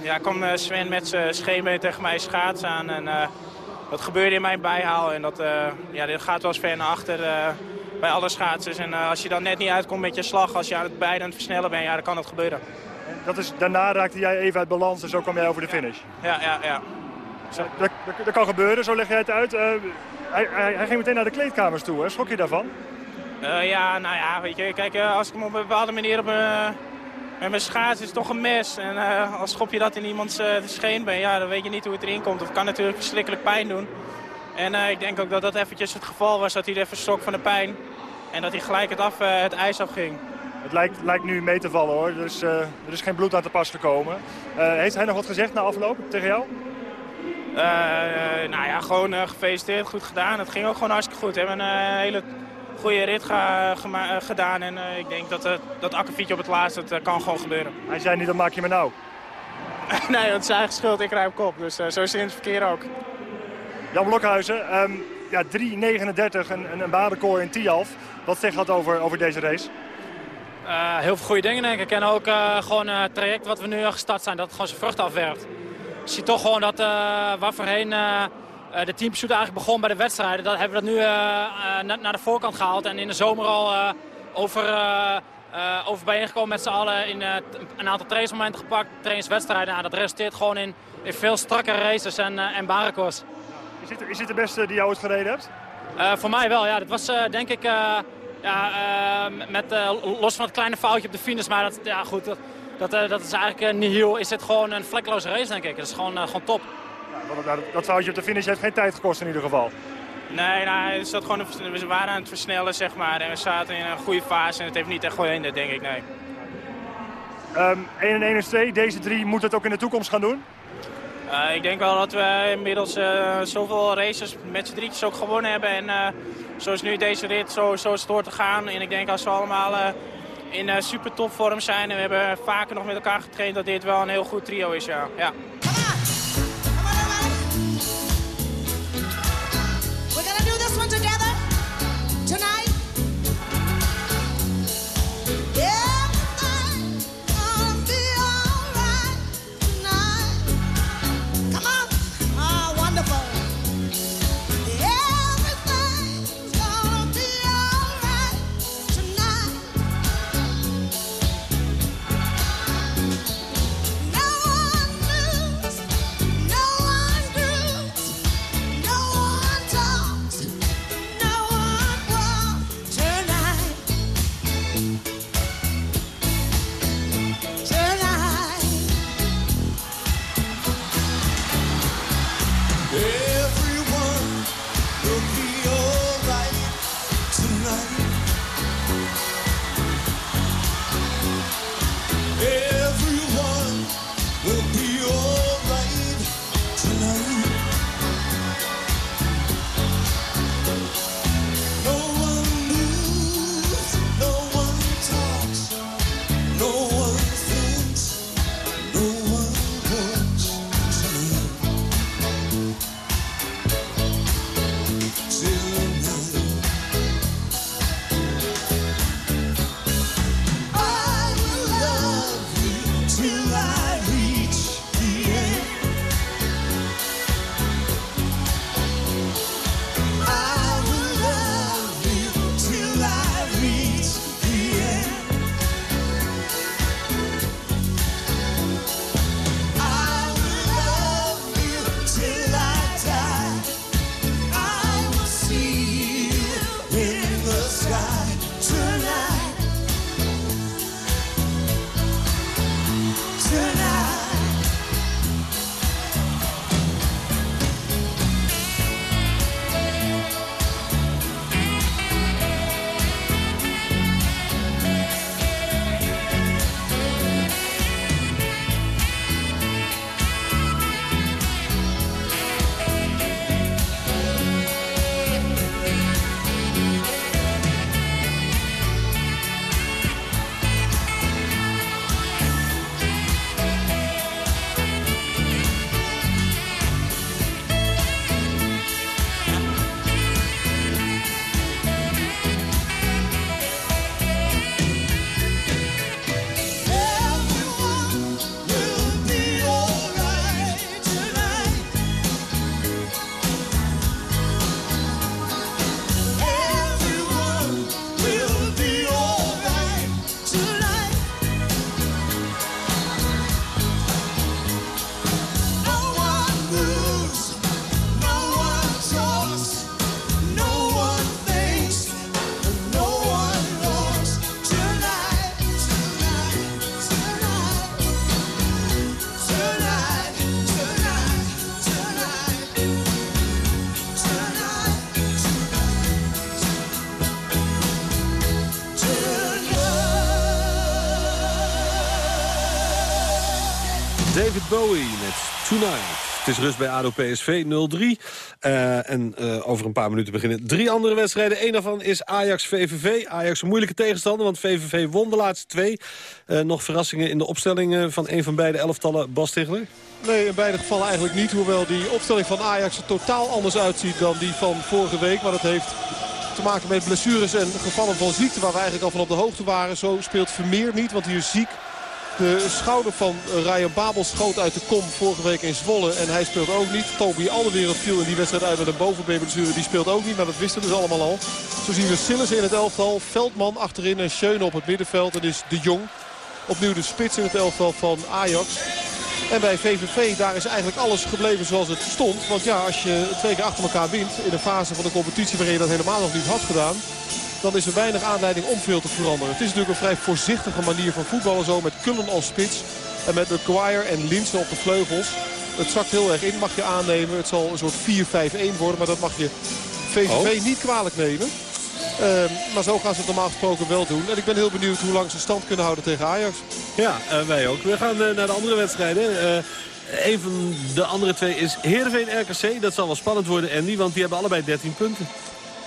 ja, kwam Sven met zijn scheenbeen tegen mij schaats aan. En, eh, dat gebeurde in mijn bijhaal en dat, eh, ja, dit gaat wel eens ver naar achter eh, bij alle schaatsers. En eh, als je dan net niet uitkomt met je slag, als je aan het beide aan het versnellen bent, ja, dan kan dat gebeuren. Dat is, daarna raakte jij even uit balans en zo kwam jij over de finish. Ja, ja, ja. Dat, dat, dat kan gebeuren, zo leg jij het uit. Eh, hij, hij, hij ging meteen naar de kleedkamers toe, hè? schrok je daarvan? Eh, ja, nou ja, weet je, kijk, als ik hem op een bepaalde manier op met mijn schaats is het toch een mes. En als schop je dat in iemands uh, scheenbeen, ja, dan weet je niet hoe het erin komt. Het kan natuurlijk verschrikkelijk pijn doen. En uh, ik denk ook dat dat eventjes het geval was, dat hij even stok van de pijn. En dat hij gelijk het, af, uh, het ijs afging. Het lijkt, lijkt nu mee te vallen hoor, dus uh, er is geen bloed aan te pas gekomen. Uh, heeft hij nog wat gezegd na afloop tegen jou? Uh, nou ja, gewoon gefeliciteerd, goed gedaan. Het ging ook gewoon hartstikke goed. We hebben een hele goede rit ga, gema, gedaan. En uh, ik denk dat uh, dat akkefietje op het laatste, dat kan gewoon gebeuren. Hij zei niet, dat maak je me nou. nee, dat is eigen schuld. Ik rij op kop. Dus zo is het in het verkeer ook. Jan Blokhuizen, um, ja, 3.39, een, een baanrecord in Tialf. Wat zegt dat over, over deze race? Uh, heel veel goede dingen denk ik. En ook uh, gewoon het traject wat we nu gestart zijn, dat het gewoon zijn vrucht afwerpt. Je ziet toch gewoon dat uh, waar voorheen de teampursuit eigenlijk begon bij de wedstrijden. Dat hebben we dat nu naar de voorkant gehaald. En in de zomer al over, over bijeengekomen met z'n allen. In een aantal trainingsmomenten gepakt, trainingswedstrijden. Nou, dat resulteert gewoon in, veel strakkere races en, en baanrecords. Is dit, is dit de beste die jou ooit gereden hebt? voor mij wel, ja. Dat was denk ik... Ja, uh, met, uh, los van het kleine foutje op de finish, maar dat, ja, goed, dat, dat, uh, dat is eigenlijk niet heel. Is het gewoon een vlekkeloze race, denk ik. Dat is gewoon, gewoon top. Ja, dat, dat, foutje op de finish heeft geen tijd gekost in ieder geval. Nee, nou, zat gewoon, we waren aan het versnellen, zeg maar. En we zaten in een goede fase en het heeft niet echt gehinderd, denk ik, nee. Um, 1 en 1 is 2, deze drie moeten het ook in de toekomst gaan doen? Uh, ik denk wel dat we inmiddels uh, zoveel races met z'n drietjes ook gewonnen hebben. En uh, zoals nu deze rit, zo, zo door te gaan. En ik denk als we allemaal in super topvorm zijn en we hebben vaker nog met elkaar getraind, dat dit wel een heel goed trio is. Ja. ja. Tonight. Het is rust bij ADO PSV 0-3. Uh, en uh, over een paar minuten beginnen drie andere wedstrijden. Eén daarvan is Ajax-VVV. Ajax een moeilijke tegenstander, want VVV won de laatste twee. Uh, nog verrassingen in de opstelling van een van beide elftallen. Bas Tichler? Nee, in beide gevallen eigenlijk niet. Hoewel die opstelling van Ajax er totaal anders uitziet dan die van vorige week. Maar dat heeft te maken met blessures en gevallen van ziekte waar we eigenlijk al van op de hoogte waren. Zo speelt Vermeer niet, want hij is ziek. De schouder van Ryan Babel schoot uit de kom vorige week in Zwolle. En hij speelt ook niet. Toby Alderwereld viel in die wedstrijd uit met een bovenbeenblessure. Die speelt ook niet, maar dat wisten dus allemaal al. Zo zien we Sillis in het elftal. Veldman achterin en Schöne op het middenveld. En is De Jong opnieuw de spits in het elftal van Ajax. En bij VVV, daar is eigenlijk alles gebleven zoals het stond. Want ja, als je twee keer achter elkaar wint in een fase van de competitie waarin je dat helemaal nog niet had gedaan dan is er weinig aanleiding om veel te veranderen. Het is natuurlijk een vrij voorzichtige manier van voetballen zo met Kullen als spits. En met McGuire en Linsen op de vleugels. Het zakt heel erg in, mag je aannemen. Het zal een soort 4-5-1 worden, maar dat mag je VVV Oh. niet kwalijk nemen. Ehm, maar zo gaan ze het normaal gesproken wel doen. En ik ben heel benieuwd hoe lang ze stand kunnen houden tegen Ajax. Ja, uh, wij ook. We gaan uh, naar de andere wedstrijden. Uh, een van de andere twee is Heerenveen-RKC. Dat zal wel spannend worden, Andy, want die hebben allebei 13 punten.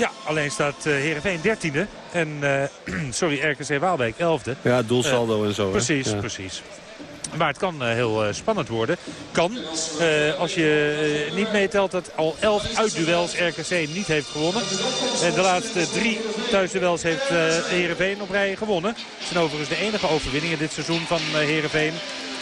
Ja, alleen staat uh, Heerenveen 13e. En, uh, sorry, RKC Waalwijk 11e. Ja, doelsaldo uh, en zo. Precies, ja. precies. Maar het kan heel spannend worden. Kan, als je niet meetelt dat al 11 uitduels RKC niet heeft gewonnen. En de laatste drie thuisduels heeft Heerenveen op rij gewonnen. Het zijn overigens de enige overwinningen dit seizoen van Heerenveen.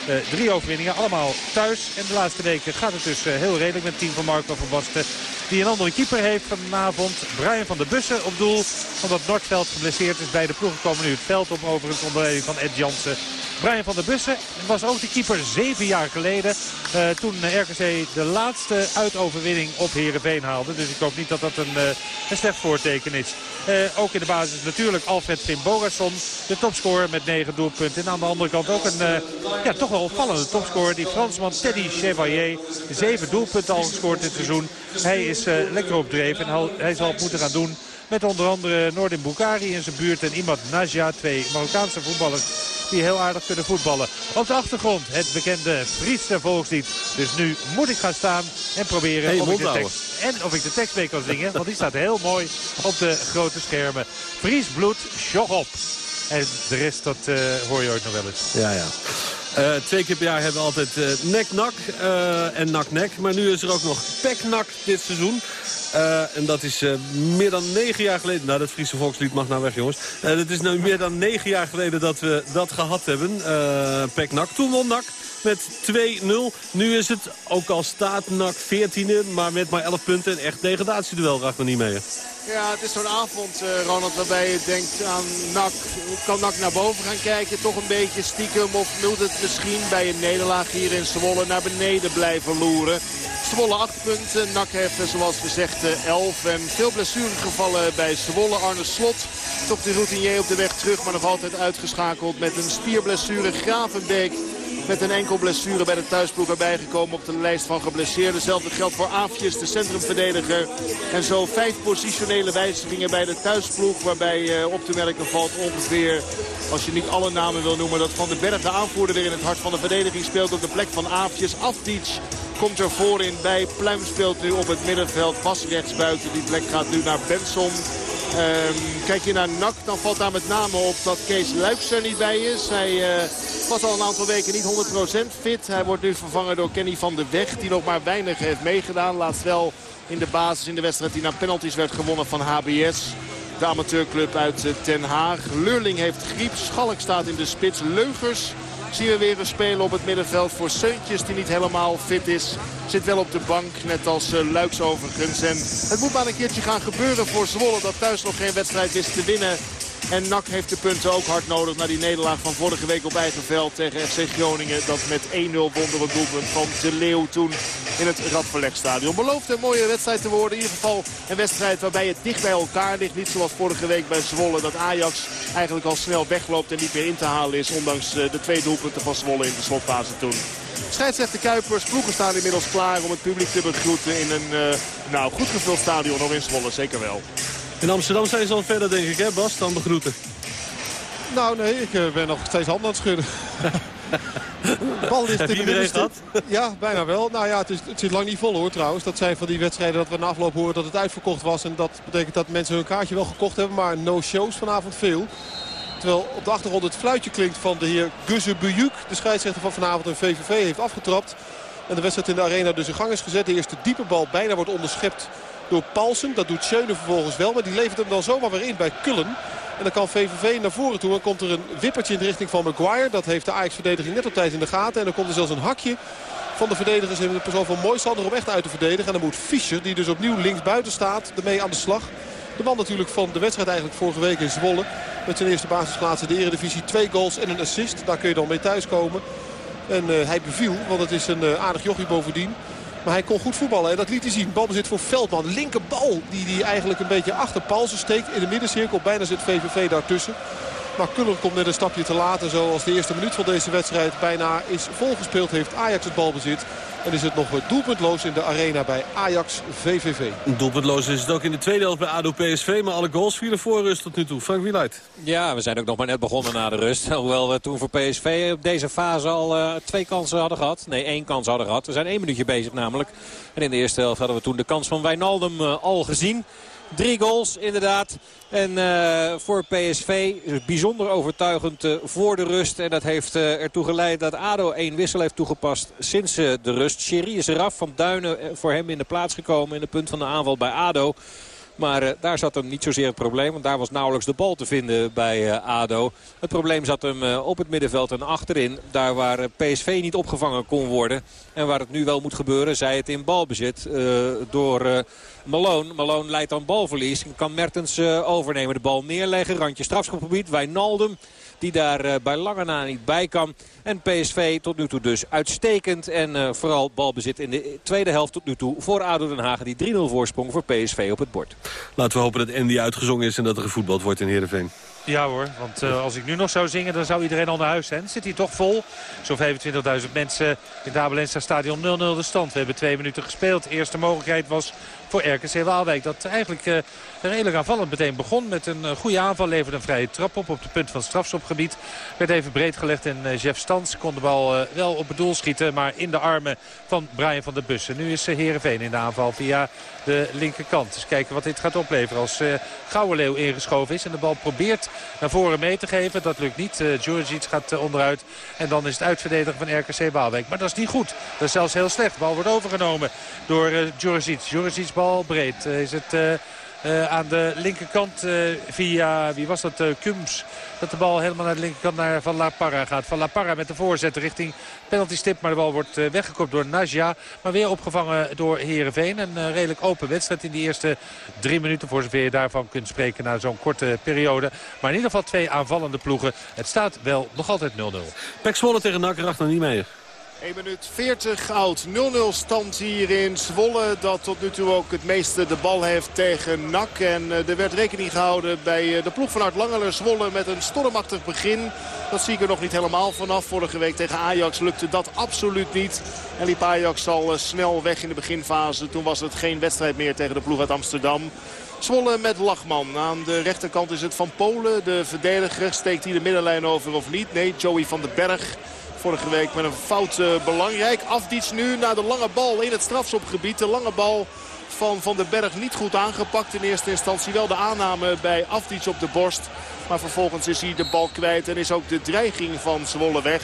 Uh, drie overwinningen, allemaal thuis. En de laatste weken gaat het dus uh, heel redelijk met het team van Marco van Basten. Die een andere keeper heeft vanavond. Brian van der Bussen op doel. Omdat Noordveld geblesseerd is bij de ploegen komen nu het veld op. Overigens onder van Ed Jansen. Brian van der Bussen was ook de keeper zeven jaar geleden. Uh, toen RKC de laatste uitoverwinning op Heerenveen haalde. Dus ik hoop niet dat dat een, een slecht voorteken is. ook in de basis natuurlijk Alfred Bogason. De topscorer met negen doelpunten. En aan de andere kant ook een ja, toch wel opvallende topscorer. Die Fransman Teddy Chevalier. Zeven doelpunten al gescoord dit seizoen. Hij is uh, lekker op dreef en hij zal het moeten gaan doen met onder andere Nordin Boukari in zijn buurt en Imad Najja. Twee Marokkaanse voetballers die heel aardig kunnen voetballen. Op de achtergrond het bekende Friese volkslied. Dus nu moet ik gaan staan en proberen hey, of, ik de tekst, en of ik de tekst mee kan zingen. Want die staat heel mooi op de grote schermen. Fries bloed, sjog op. En de rest, dat uh, hoor je ooit nog wel eens. Ja, ja. Uh, twee keer per jaar hebben we altijd uh, nek-nak uh, en nak-nek. Maar nu is er ook nog pek-nak dit seizoen. En dat is meer dan negen jaar geleden... Nou, dat Friese volkslied mag nou weg, jongens. Het is nu meer dan negen jaar geleden dat we dat gehad hebben. Pek NAC. Toen won NAC met 2-0. Nu is het, ook al staat NAC 14e... maar met maar 11 punten een echt degradatieduel, Ragnar niet mee. Ja, het is zo'n avond, uh, Ronald, waarbij je denkt aan NAC. Kan NAC naar boven gaan kijken? Toch een beetje stiekem? Of moet het misschien bij een nederlaag hier in Zwolle naar beneden blijven loeren? Zwolle 8 punten. NAC heeft, zoals gezegd, 11. En veel blessuregevallen bij Zwolle. Arne Slot, toch de routinier op de weg terug. Maar nog altijd uitgeschakeld met een spierblessure. Gravenbeek met een enkel blessure bij de thuisploeg erbij gekomen op de lijst van geblesseerden. Hetzelfde geldt voor Aafjes, de centrumverdediger. En zo vijf positionele wijzigingen bij de thuisploeg. Waarbij uh, op te merken valt ongeveer, als je niet alle namen wil noemen... dat Van den Berg, de aanvoerder, weer in het hart van de verdediging speelt op de plek van Aafjes. Afdic komt er voorin bij. Pluim speelt nu op het middenveld. Bas rechtsbuiten. Die plek gaat nu naar Benson. Um, kijk je naar NAC, dan valt daar met name op dat Kees Luiks er niet bij is. Hij uh, was al een aantal weken niet 100% fit. Hij wordt nu vervangen door Kenny van de Weg, die nog maar weinig heeft meegedaan. Laatst wel in de basis in de wedstrijd die naar penalties werd gewonnen van HBS. De amateurclub uit Den Haag. Leurling heeft griep. Schalk staat in de spits. Leugers zien we weer een speler op het middenveld voor Seuntjes die niet helemaal fit is. Zit wel op de bank, net als uh, Luiks overigens. En het moet maar een keertje gaan gebeuren voor Zwolle dat thuis nog geen wedstrijd wist te winnen. En NAC heeft de punten ook hard nodig na die nederlaag van vorige week op eigen veld tegen FC Groningen. Dat met 1-0 won door het doelpunt van De Leeuw toen in het Radverlegstadion. Belooft een mooie wedstrijd te worden. In ieder geval een wedstrijd waarbij het dicht bij elkaar ligt. Niet zoals vorige week bij Zwolle dat Ajax eigenlijk al snel wegloopt en niet meer in te halen is. Ondanks de twee doelpunten van Zwolle in de slotfase toen. Scheidsrechter Kuipers, ploegen staan inmiddels klaar om het publiek te begroeten in een uh, nou, goed gevuld stadion nog in Zwolle. Zeker wel. In Amsterdam zijn ze al verder, denk ik, hè Bas, dan begroeten. Nou nee, ik uh, ben nog steeds handen aan het schudden. De bal ligt Heb in de gehad? Ja, bijna wel. Nou ja, het, is, het zit lang niet vol hoor trouwens. Dat zijn van die wedstrijden dat we na afloop horen dat het uitverkocht was. En dat betekent dat mensen hun kaartje wel gekocht hebben. Maar no-shows vanavond veel. Terwijl op de achtergrond het fluitje klinkt van de heer Guze Bujuk. De scheidsrechter van vanavond een VVV heeft afgetrapt. En de wedstrijd in de arena dus in gang is gezet. De eerste diepe bal bijna wordt onderschept door Paulsen. Dat doet Schöne vervolgens wel. Maar die levert hem dan zomaar weer in bij Kullen. En dan kan VVV naar voren toe. En komt er een wippertje in de richting van Maguire. Dat heeft de Ajax-verdediging net op tijd in de gaten. En dan komt er zelfs een hakje van de verdedigers in de persoon van Moisander om echt uit te verdedigen. En dan moet Fischer, die dus opnieuw links buiten staat, ermee aan de slag. De man natuurlijk van de wedstrijd eigenlijk vorige week in Zwolle. Met zijn eerste basisplaats in de Eredivisie. Twee goals en een assist. Daar kun je dan mee thuiskomen. En uh, hij beviel, want het is een uh, aardig jochie bovendien. Maar hij kon goed voetballen en dat liet hij zien. Balbezit voor Veldman. Linkerbal die hij eigenlijk een beetje achter Paulsen steekt. In de middencirkel. Bijna zit VVV daartussen. Maar Kuller komt net een stapje te laat. Zoals de eerste minuut van deze wedstrijd bijna is volgespeeld. Heeft Ajax het balbezit. En is het nog doelpuntloos in de arena bij Ajax VVV. Doelpuntloos is het ook in de tweede helft bij ADO PSV. Maar alle goals vielen voor rust tot nu toe. Frank Wieluid. Ja, we zijn ook nog maar net begonnen na de rust. Hoewel we toen voor PSV op deze fase al uh, twee kansen hadden gehad. Nee, één kans hadden gehad. We zijn één minuutje bezig namelijk. En in de eerste helft hadden we toen de kans van Wijnaldum uh, al gezien. Drie goals inderdaad. En uh, voor PSV bijzonder overtuigend uh, voor de rust. En dat heeft uh, ertoe geleid dat ADO één wissel heeft toegepast sinds de rust. Sherry is eraf. Van Duinen voor hem in de plaats gekomen in de punt van de aanval bij ADO. Maar uh, daar zat hem niet zozeer het probleem. Want daar was nauwelijks de bal te vinden bij uh, ADO. Het probleem zat hem uh, op het middenveld en achterin. Daar waar PSV niet opgevangen kon worden. En waar het nu wel moet gebeuren. Zij het in balbezit door Malone. Malone leidt dan balverlies. Kan Mertens overnemen. De bal neerleggen. Randje strafschopgebied. Wijnaldum. Die daar uh, bij lange na niet bij kan. En PSV tot nu toe dus uitstekend. En uh, vooral balbezit in de tweede helft tot nu toe voor ADO Den Haag. Die 3-0 voorsprong voor PSV op het bord. Laten we hopen dat Andy uitgezongen is en dat er gevoetbald wordt in Heerenveen. Ja hoor, want uh, als ik nu nog zou zingen, dan zou iedereen al naar huis zijn. Zit hier toch vol. Zo'n 25.000 mensen in het Abelensta stadion 0-0 de stand. We hebben twee minuten gespeeld. De eerste mogelijkheid was voor RKC Waalwijk. Dat eigenlijk uh, redelijk aanvallend meteen begon. Met een uh, goede aanval leverde een vrije trap op op de punt van strafschopgebied. Werd even breed gelegd en uh, Jeff Stans kon de bal wel op het doel schieten. Maar in de armen van Brian van der Bussen. Nu is Heerenveen in de aanval via de linkerkant. Dus kijken wat dit gaat opleveren als Gouwenleeuw ingeschoven is. En de bal probeert naar voren mee te geven. Dat lukt niet. Djurdjic gaat onderuit. En dan is het uitverdedigen van RKC Waalwijk. Maar dat is niet goed. Dat is zelfs heel slecht. De bal wordt overgenomen door uh. Djurdjic bal breed. is het... Uh, aan de linkerkant via, wie was dat, uh, Kums. Dat de bal helemaal naar de linkerkant naar Van La Parra gaat. Van La Parra met de voorzet richting penalty stip. Maar de bal wordt weggekopt door Najja. Maar weer opgevangen door Heerenveen. Een redelijk open wedstrijd in die eerste drie minuten. Voor zover je daarvan kunt spreken na zo'n korte periode. Maar in ieder geval twee aanvallende ploegen. Het staat wel nog altijd 0-0. Pek Zwolle tegen Nakker achter niet mee. 1 minuut 40 oud. 0-0 stand hier in Zwolle. Dat tot nu toe ook het meeste de bal heeft tegen NAC. En er werd rekening gehouden bij de ploeg vanuit Langeler Zwolle met een stormachtig begin. Dat zie ik er nog niet helemaal vanaf. Vorige week tegen Ajax lukte dat absoluut niet. En liep Ajax al snel weg in de beginfase. Toen was het geen wedstrijd meer tegen de ploeg uit Amsterdam. Zwolle met Lachman. Aan de rechterkant is het Van Polen. De verdediger steekt hier de middenlijn over of niet. Nee, Joey van den Berg. Vorige week met een fout uh, belangrijk. Afdiets nu naar de lange bal in het strafschopgebied. De lange bal van Van den Berg niet goed aangepakt in eerste instantie. Wel de aanname bij Afdiets op de borst. Maar vervolgens is hij de bal kwijt en is ook de dreiging van Zwolle weg.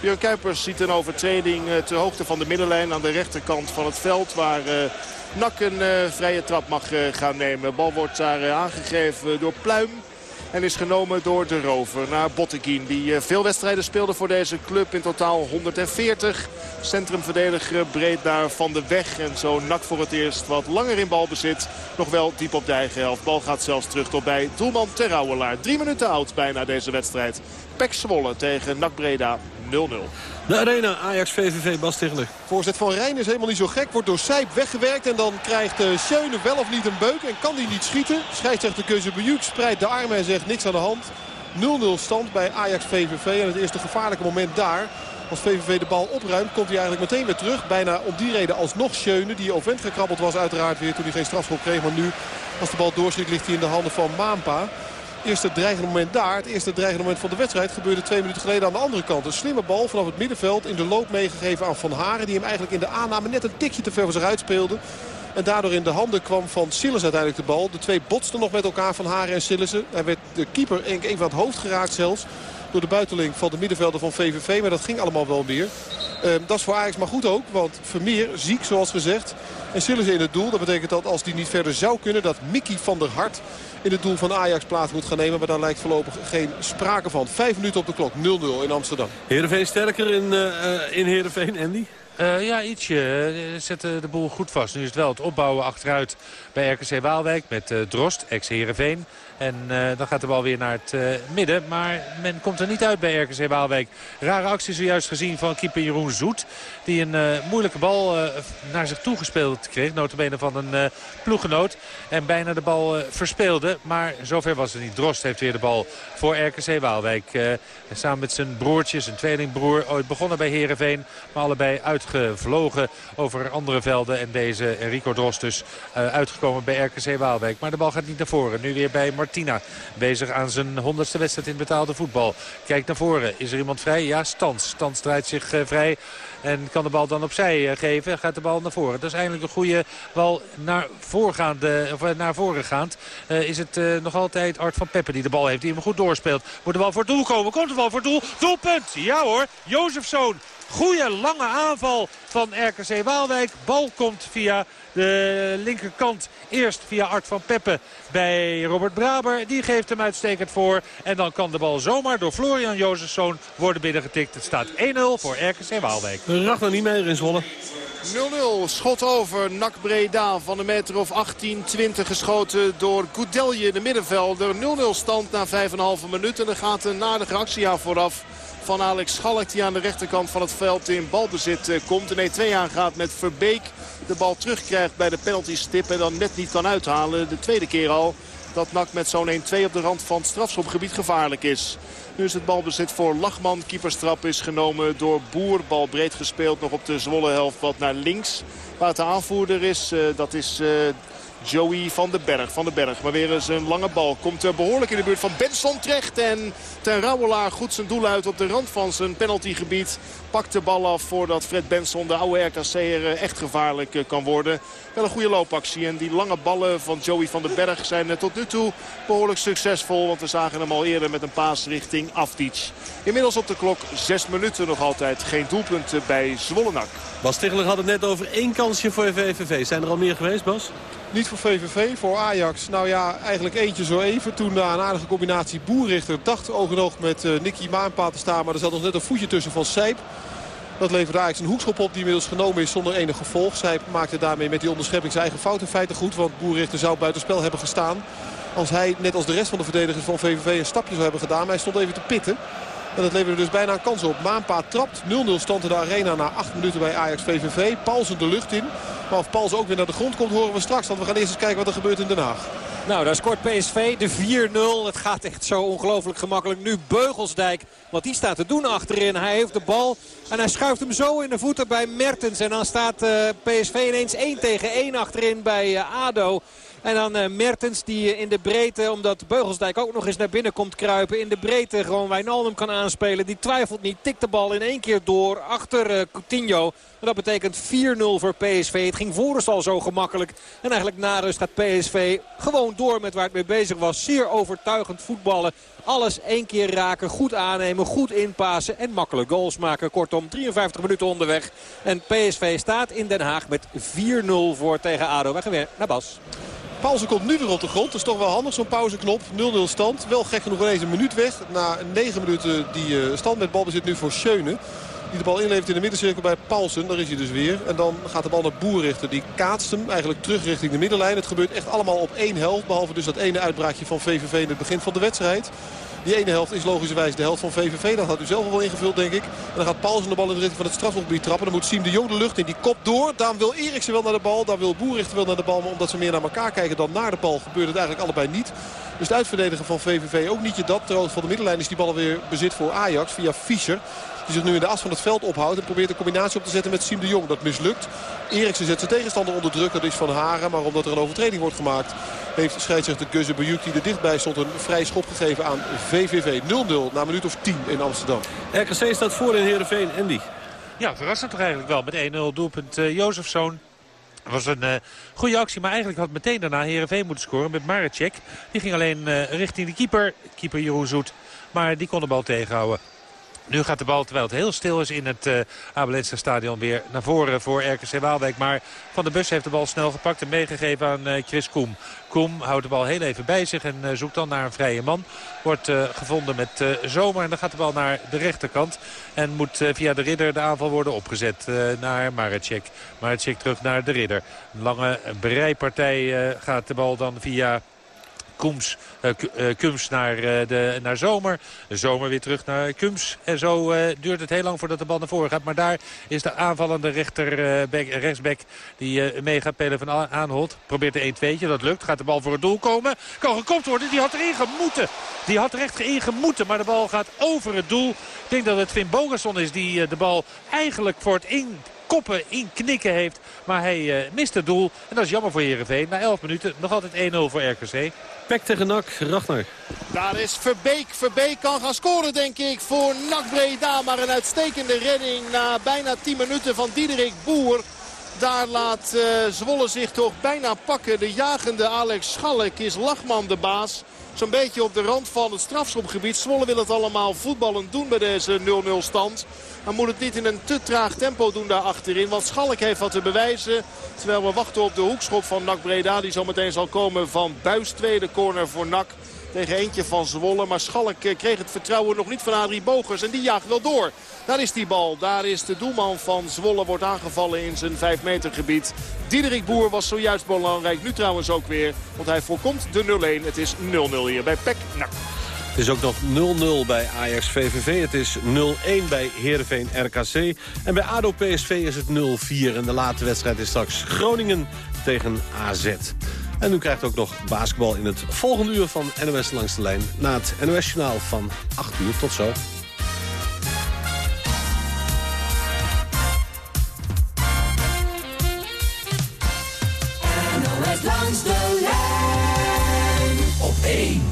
Björn Kuipers ziet een overtreding uh, ter hoogte van de middenlijn aan de rechterkant van het veld. Waar uh, Nak een vrije trap mag gaan nemen. De bal wordt daar aangegeven door Pluim. En is genomen door de rover naar Botteguin. Die veel wedstrijden speelde voor deze club. In totaal 140. Centrumverdediger breed daar van de weg. En zo nak voor het eerst wat langer in balbezit. Nog wel diep op de eigen helft. Bal gaat zelfs terug tot bij doelman Terrouwelaar. Drie minuten oud bijna deze wedstrijd. Pek Zwolle tegen NAC Breda 0-0. De arena Ajax VVV Bas Tichler. Voorzet van Rijn is helemaal niet zo gek. Wordt door Sijp weggewerkt. En dan krijgt uh, Schöne wel of niet een beuk. En kan hij niet schieten. Scheidsrechter Keuze Bejuk spreidt de armen en zegt niks aan de hand. 0-0 stand bij Ajax VVV. En het eerste gevaarlijke moment daar. Als VVV de bal opruimt komt hij eigenlijk meteen weer terug. Bijna om die reden alsnog Schöne. Die ovent gekrabbeld was uiteraard weer toen hij geen strafschop kreeg. Maar nu als de bal doorschiet ligt hij in de handen van Maampa. Eerste dreigende moment daar, het eerste dreigende moment van de wedstrijd... gebeurde twee minuten geleden aan de andere kant. Een slimme bal vanaf het middenveld in de loop meegegeven aan Van Haren... die hem eigenlijk in de aanname net een tikje te ver voor zich uitspeelde. En daardoor in de handen kwam van Sillis uiteindelijk de bal. De twee botsten nog met elkaar van Haren en Sillissen. Hij werd de keeper even van het hoofd geraakt zelfs door de buiteling van de middenvelder van VVV. Maar dat ging allemaal wel meer. Uh, dat is voor Ajax maar goed ook. Want Vermeer ziek zoals gezegd. En Sillissen in het doel. Dat betekent dat als die niet verder zou kunnen. Dat Mickey van der Hart in het doel van Ajax plaats moet gaan nemen. Maar daar lijkt voorlopig geen sprake van. Vijf minuten op de klok. 0-0 in Amsterdam. Heerenveen sterker in, uh, in Heerenveen, Andy? Uh, ja, ietsje. Uh, zet de boel goed vast. Nu is het wel het opbouwen achteruit bij RKC Waalwijk met uh, Drost, ex-Heerenveen. En uh, dan gaat de bal weer naar het uh, midden. Maar men komt er niet uit bij RKC Waalwijk. Rare actie zojuist gezien van keeper Jeroen Zoet. Die een uh, moeilijke bal naar zich toegespeeld kreeg. Notabene van een ploeggenoot. En bijna de bal verspeelde. Maar zover was het niet. Drost heeft weer de bal voor RKC Waalwijk. samen met zijn broertje, zijn tweelingbroer. Ooit begonnen bij Heerenveen. Maar allebei uitgevlogen over andere velden. En deze Rico Drost dus uitgekomen bij RKC Waalwijk. Maar de bal gaat niet naar voren. Nu weer bij Martin. Martina. Bezig aan zijn honderdste wedstrijd in betaalde voetbal. Kijkt naar voren. Is er iemand vrij? Ja, Stans. Stans draait zich uh, vrij. En kan de bal dan opzij uh, geven. Gaat de bal naar voren. Dat is eigenlijk een goede bal naar, of, uh, naar voren gaand. is het nog altijd Art van Peppe die de bal heeft. Die hem goed doorspeelt. Moet de bal voor doel komen. Komt de bal voor doel. Doelpunt. Ja hoor. Jozefzoon. Goeie lange aanval van RKC Waalwijk. Bal komt via de linkerkant. Eerst via Art van Peppe bij Robert Braber. Die geeft hem uitstekend voor. En dan kan de bal zomaar door Florian Jozefszoon worden binnengetikt. Het staat 1-0 voor RKC Waalwijk. Ragnar niet meer in Zwolle. 0-0. Schot over. Nak Breda van een meter of 18, 20 geschoten door Goudelje, de middenvelder. 0-0 stand na 5,5 minuten. Er gaat een aardige actie aan vooraf van Alex Schalk die aan de rechterkant van het veld in balbezit komt. Een 2 aangaat met Verbeek. De bal terugkrijgt bij de penaltystip en dan net niet kan uithalen. De tweede keer al dat NAC met zo'n 1-2 op de rand van het strafschopgebied gevaarlijk is. Nu is het balbezit voor Lachman. Keeperstrap is genomen door Boer. Bal breed gespeeld nog op de Zwolle helft wat naar links. Waar het de aanvoerder is, uh, dat is uh, Joey van den Berg. Van den Berg, maar weer eens een lange bal. Komt uh, behoorlijk in de buurt van Benson terecht. En ten Rauwelaar goed zijn doel uit op de rand van zijn penaltygebied. Pakt de bal af voordat Fred Benson, de oude RKC'er, echt gevaarlijk kan worden. Wel een goede loopactie. En die lange ballen van Joey van den Berg zijn tot nu toe behoorlijk succesvol. Want we zagen hem al eerder met een paas richting Afdic. Inmiddels op de klok zes minuten nog altijd. Geen doelpunten bij Zwollenak. Bas Tichler had het net over één kansje voor VVV. Zijn er al meer geweest, Bas? Niet voor VVV, voor Ajax. Nou ja, eigenlijk eentje zo even. Toen na een aardige combinatie Boerrichter dacht oog met uh, Nicky Maanpa te staan. Maar er zat nog net een voetje tussen van Sijp. Dat leverde Ajax een hoekschop op die inmiddels genomen is zonder enig gevolg. Zij maakte daarmee met die onderschepping zijn eigen fout in feite goed. Want Boerrichter zou buitenspel hebben gestaan. Als hij, net als de rest van de verdedigers van VVV, een stapje zou hebben gedaan. Maar hij stond even te pitten. En dat leverde dus bijna een kans op. Maanpa trapt. 0-0 stand in de arena na 8 minuten bij Ajax VVV. Paulsen de lucht in. Maar of Paulsen ook weer naar de grond komt horen we straks. Want we gaan eerst eens kijken wat er gebeurt in Den Haag. Nou, daar scoort PSV de 4-0. Het gaat echt zo ongelooflijk gemakkelijk. Nu Beugelsdijk, wat die staat te doen achterin. Hij heeft de bal en hij schuift hem zo in de voeten bij Mertens. En dan staat uh, PSV ineens 1 tegen 1 achterin bij uh, ADO. En dan uh, Mertens die in de breedte, omdat Beugelsdijk ook nog eens naar binnen komt kruipen. In de breedte gewoon Wijnaldum kan aanspelen. Die twijfelt niet, tikt de bal in één keer door achter uh, Coutinho. En dat betekent 4-0 voor PSV. Het ging voor al zo gemakkelijk. En eigenlijk na rust gaat PSV gewoon door met waar het mee bezig was. Zeer overtuigend voetballen. Alles één keer raken, goed aannemen, goed inpassen en makkelijk goals maken. Kortom, 53 minuten onderweg. En PSV staat in Den Haag met 4-0 voor tegen ADO. We gaan weer naar Bas. Paulsen komt nu weer op de grond. Dat is toch wel handig zo'n pauzeknop. 0-0 stand. Wel gek genoeg ineens een minuut weg. Na 9 minuten die uh, stand met balbezit nu voor Schöne. Die de bal inlevert in de middencirkel bij Paulsen. Daar is hij dus weer. En dan gaat de bal naar Boerrichter. Die kaatst hem eigenlijk terug richting de middenlijn. Het gebeurt echt allemaal op één helft. Behalve dus dat ene uitbraakje van VVV in het begin van de wedstrijd. Die ene helft is logischerwijs de helft van VVV. Dat had u zelf al wel ingevuld, denk ik. En dan gaat Paulsen de bal in de richting van het strafgebied trappen. Dan moet Siem de Jong de lucht in. Die kop door. Dan wil Eriksen wel naar de bal. Dan wil Boerichter wel naar de bal. Maar omdat ze meer naar elkaar kijken dan naar de bal... gebeurt het eigenlijk allebei niet. Dus de uitverdediger van VVV ook niet je dat. Terwijl van de middenlijn is die bal weer bezit voor Ajax via Fischer. Die zich nu in de as van het veld ophoudt. En probeert een combinatie op te zetten met Siem de Jong. Dat mislukt. Eriksen zet zijn tegenstander onder druk. Dat is Van Haren. Maar omdat er een overtreding wordt gemaakt... heeft scheidsrechter Guzze Bujuk die er dichtbij stond... een vrij schop gegeven aan VVV. 0-0 na een minuut of 10 in Amsterdam. RKC staat voor in Heerenveen. Andy. Ja, verrassend toch eigenlijk wel. Met 1-0 doelpunt uh, Jozefzoon. Het was een uh, goede actie, maar eigenlijk had meteen daarna Heerenveen moeten scoren met Maracek. Die ging alleen uh, richting de keeper, keeper Jeroen Zoet. Maar die kon de bal tegenhouden. Nu gaat de bal, terwijl het heel stil is in het uh, Abelense stadion, weer naar voren voor RKC Waalwijk. Maar Van der Bus heeft de bal snel gepakt en meegegeven aan uh, Chris Koem. Koem houdt de bal heel even bij zich en uh, zoekt dan naar een vrije man. Wordt gevonden met Zomer en dan gaat de bal naar de rechterkant. En moet via de ridder de aanval worden opgezet naar Maracek. Maracek terug naar de ridder. Een lange breipartij gaat de bal dan via... Kums, uh, Kums naar, uh, de, naar Zomer. Zomer weer terug naar Kums. En zo duurt het heel lang voordat de bal naar voren gaat. Maar daar is de aanvallende rechterbek, rechtsback die mee gaat pelen van Aanholt. Probeert de 1-2'tje, dat lukt. Gaat de bal voor het doel komen. Kan gekopt worden, die had erin gemoeten. Die had er echt in gemoeten, maar de bal gaat over het doel. Ik denk dat het Finn Bogerson is die de bal eigenlijk voor het in koppen in knikken heeft. Maar hij uh, mist het doel. En dat is jammer voor Heerenveen. Na 11 minuten nog altijd 1-0 voor RKC. Pek tegen NAC, Ragnar. Daar is Verbeek. Verbeek kan gaan scoren denk ik voor NAC Breda. Maar een uitstekende redding na bijna 10 minuten van Diederik Boer. Daar laat uh, Zwolle zich toch bijna pakken. De jagende Alex Schalk is Lachman de baas. Zo'n beetje op de rand van het strafschopgebied. Zwolle wil het allemaal voetballend doen bij deze 0-0 stand. Maar moet het niet in een te traag tempo doen daar achterin. Want Schalk heeft wat te bewijzen. Terwijl we wachten op de hoekschop van NAC Breda. Die zometeen zal komen van Buis. Tweede corner voor NAC tegen eentje van Zwolle. Maar Schalk kreeg het vertrouwen nog niet van Adrie Bogers. En die jaagt wel door. Daar is die bal. Daar is de doelman van Zwolle. Wordt aangevallen in zijn 5 meter gebied. Diederik Boer was zojuist belangrijk. Nu trouwens ook weer. Want hij voorkomt de 0-1. Het is 0-0 hier bij Pek NAC. Het is ook nog 0-0 bij Ajax VVV. Het is 0-1 bij Heerenveen RKC. En bij ADO PSV is het 0-4. En de late wedstrijd is straks Groningen tegen AZ. En u krijgt ook nog basketbal in het volgende uur van NOS Langs de Lijn. Na het NOS-journaal van 8 uur. Tot zo. NOS Langs de Lijn op 1.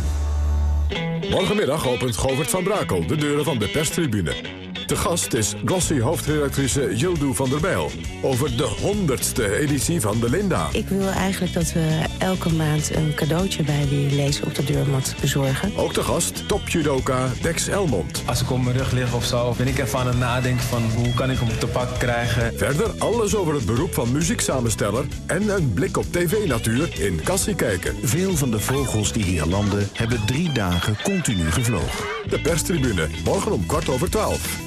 Morgenmiddag opent Govert van Brakel de deuren van de perstribune. De gast is Glossy hoofdredactrice Jildu van der Bijl... over de honderdste editie van de Linda. Ik wil eigenlijk dat we elke maand een cadeautje bij die lezer op de deurmat bezorgen. Ook de gast, topjudoka Dex Elmond. Als ik op mijn rug lig of zo, ben ik even aan het nadenken van... hoe kan ik hem te pak krijgen. Verder alles over het beroep van muzieksamensteller... en een blik op tv-natuur in Kassie kijken. Veel van de vogels die hier landen hebben drie dagen continu gevlogen. De perstribune, morgen om kwart over twaalf.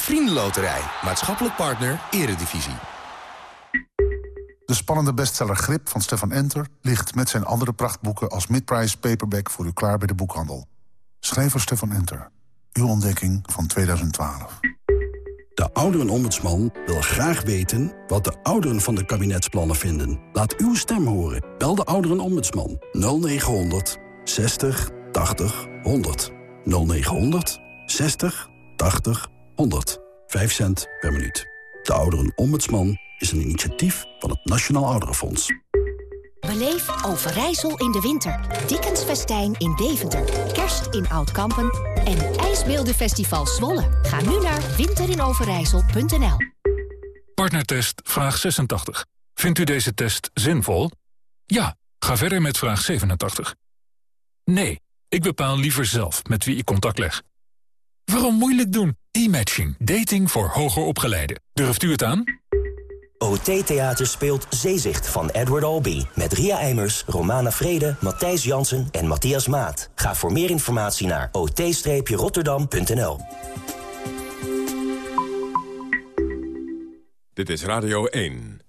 Vriendenloterij, maatschappelijk partner, eredivisie. De spannende bestseller Grip van Stefan Enter... ligt met zijn andere prachtboeken als midprice paperback... voor u klaar bij de boekhandel. Schrijver Stefan Enter. Uw ontdekking van 2012. De ouderenombudsman wil graag weten wat de ouderen van de kabinetsplannen vinden. Laat uw stem horen. Bel de ouderenombudsman 0900 60 80 100. 0900 60 80 100. 5 cent per minuut. De Ouderenombudsman is een initiatief van het Nationaal Ouderenfonds. Beleef Overijssel in de winter. Dickens Festijn in Deventer. Kerst in Oudkampen. En IJsbeeldenfestival Zwolle. Ga nu naar winterinoverijssel.nl Partnertest vraag 86. Vindt u deze test zinvol? Ja, ga verder met vraag 87. Nee, ik bepaal liever zelf met wie ik contact leg. Waarom moeilijk doen? E-matching. Dating voor hoger opgeleiden. Durft u het aan? OT Theater speelt Zeezicht van Edward Albee. Met Ria Eimers, Romana Vrede, Matthijs Jansen en Matthias Maat. Ga voor meer informatie naar ot-rotterdam.nl. Dit is Radio 1.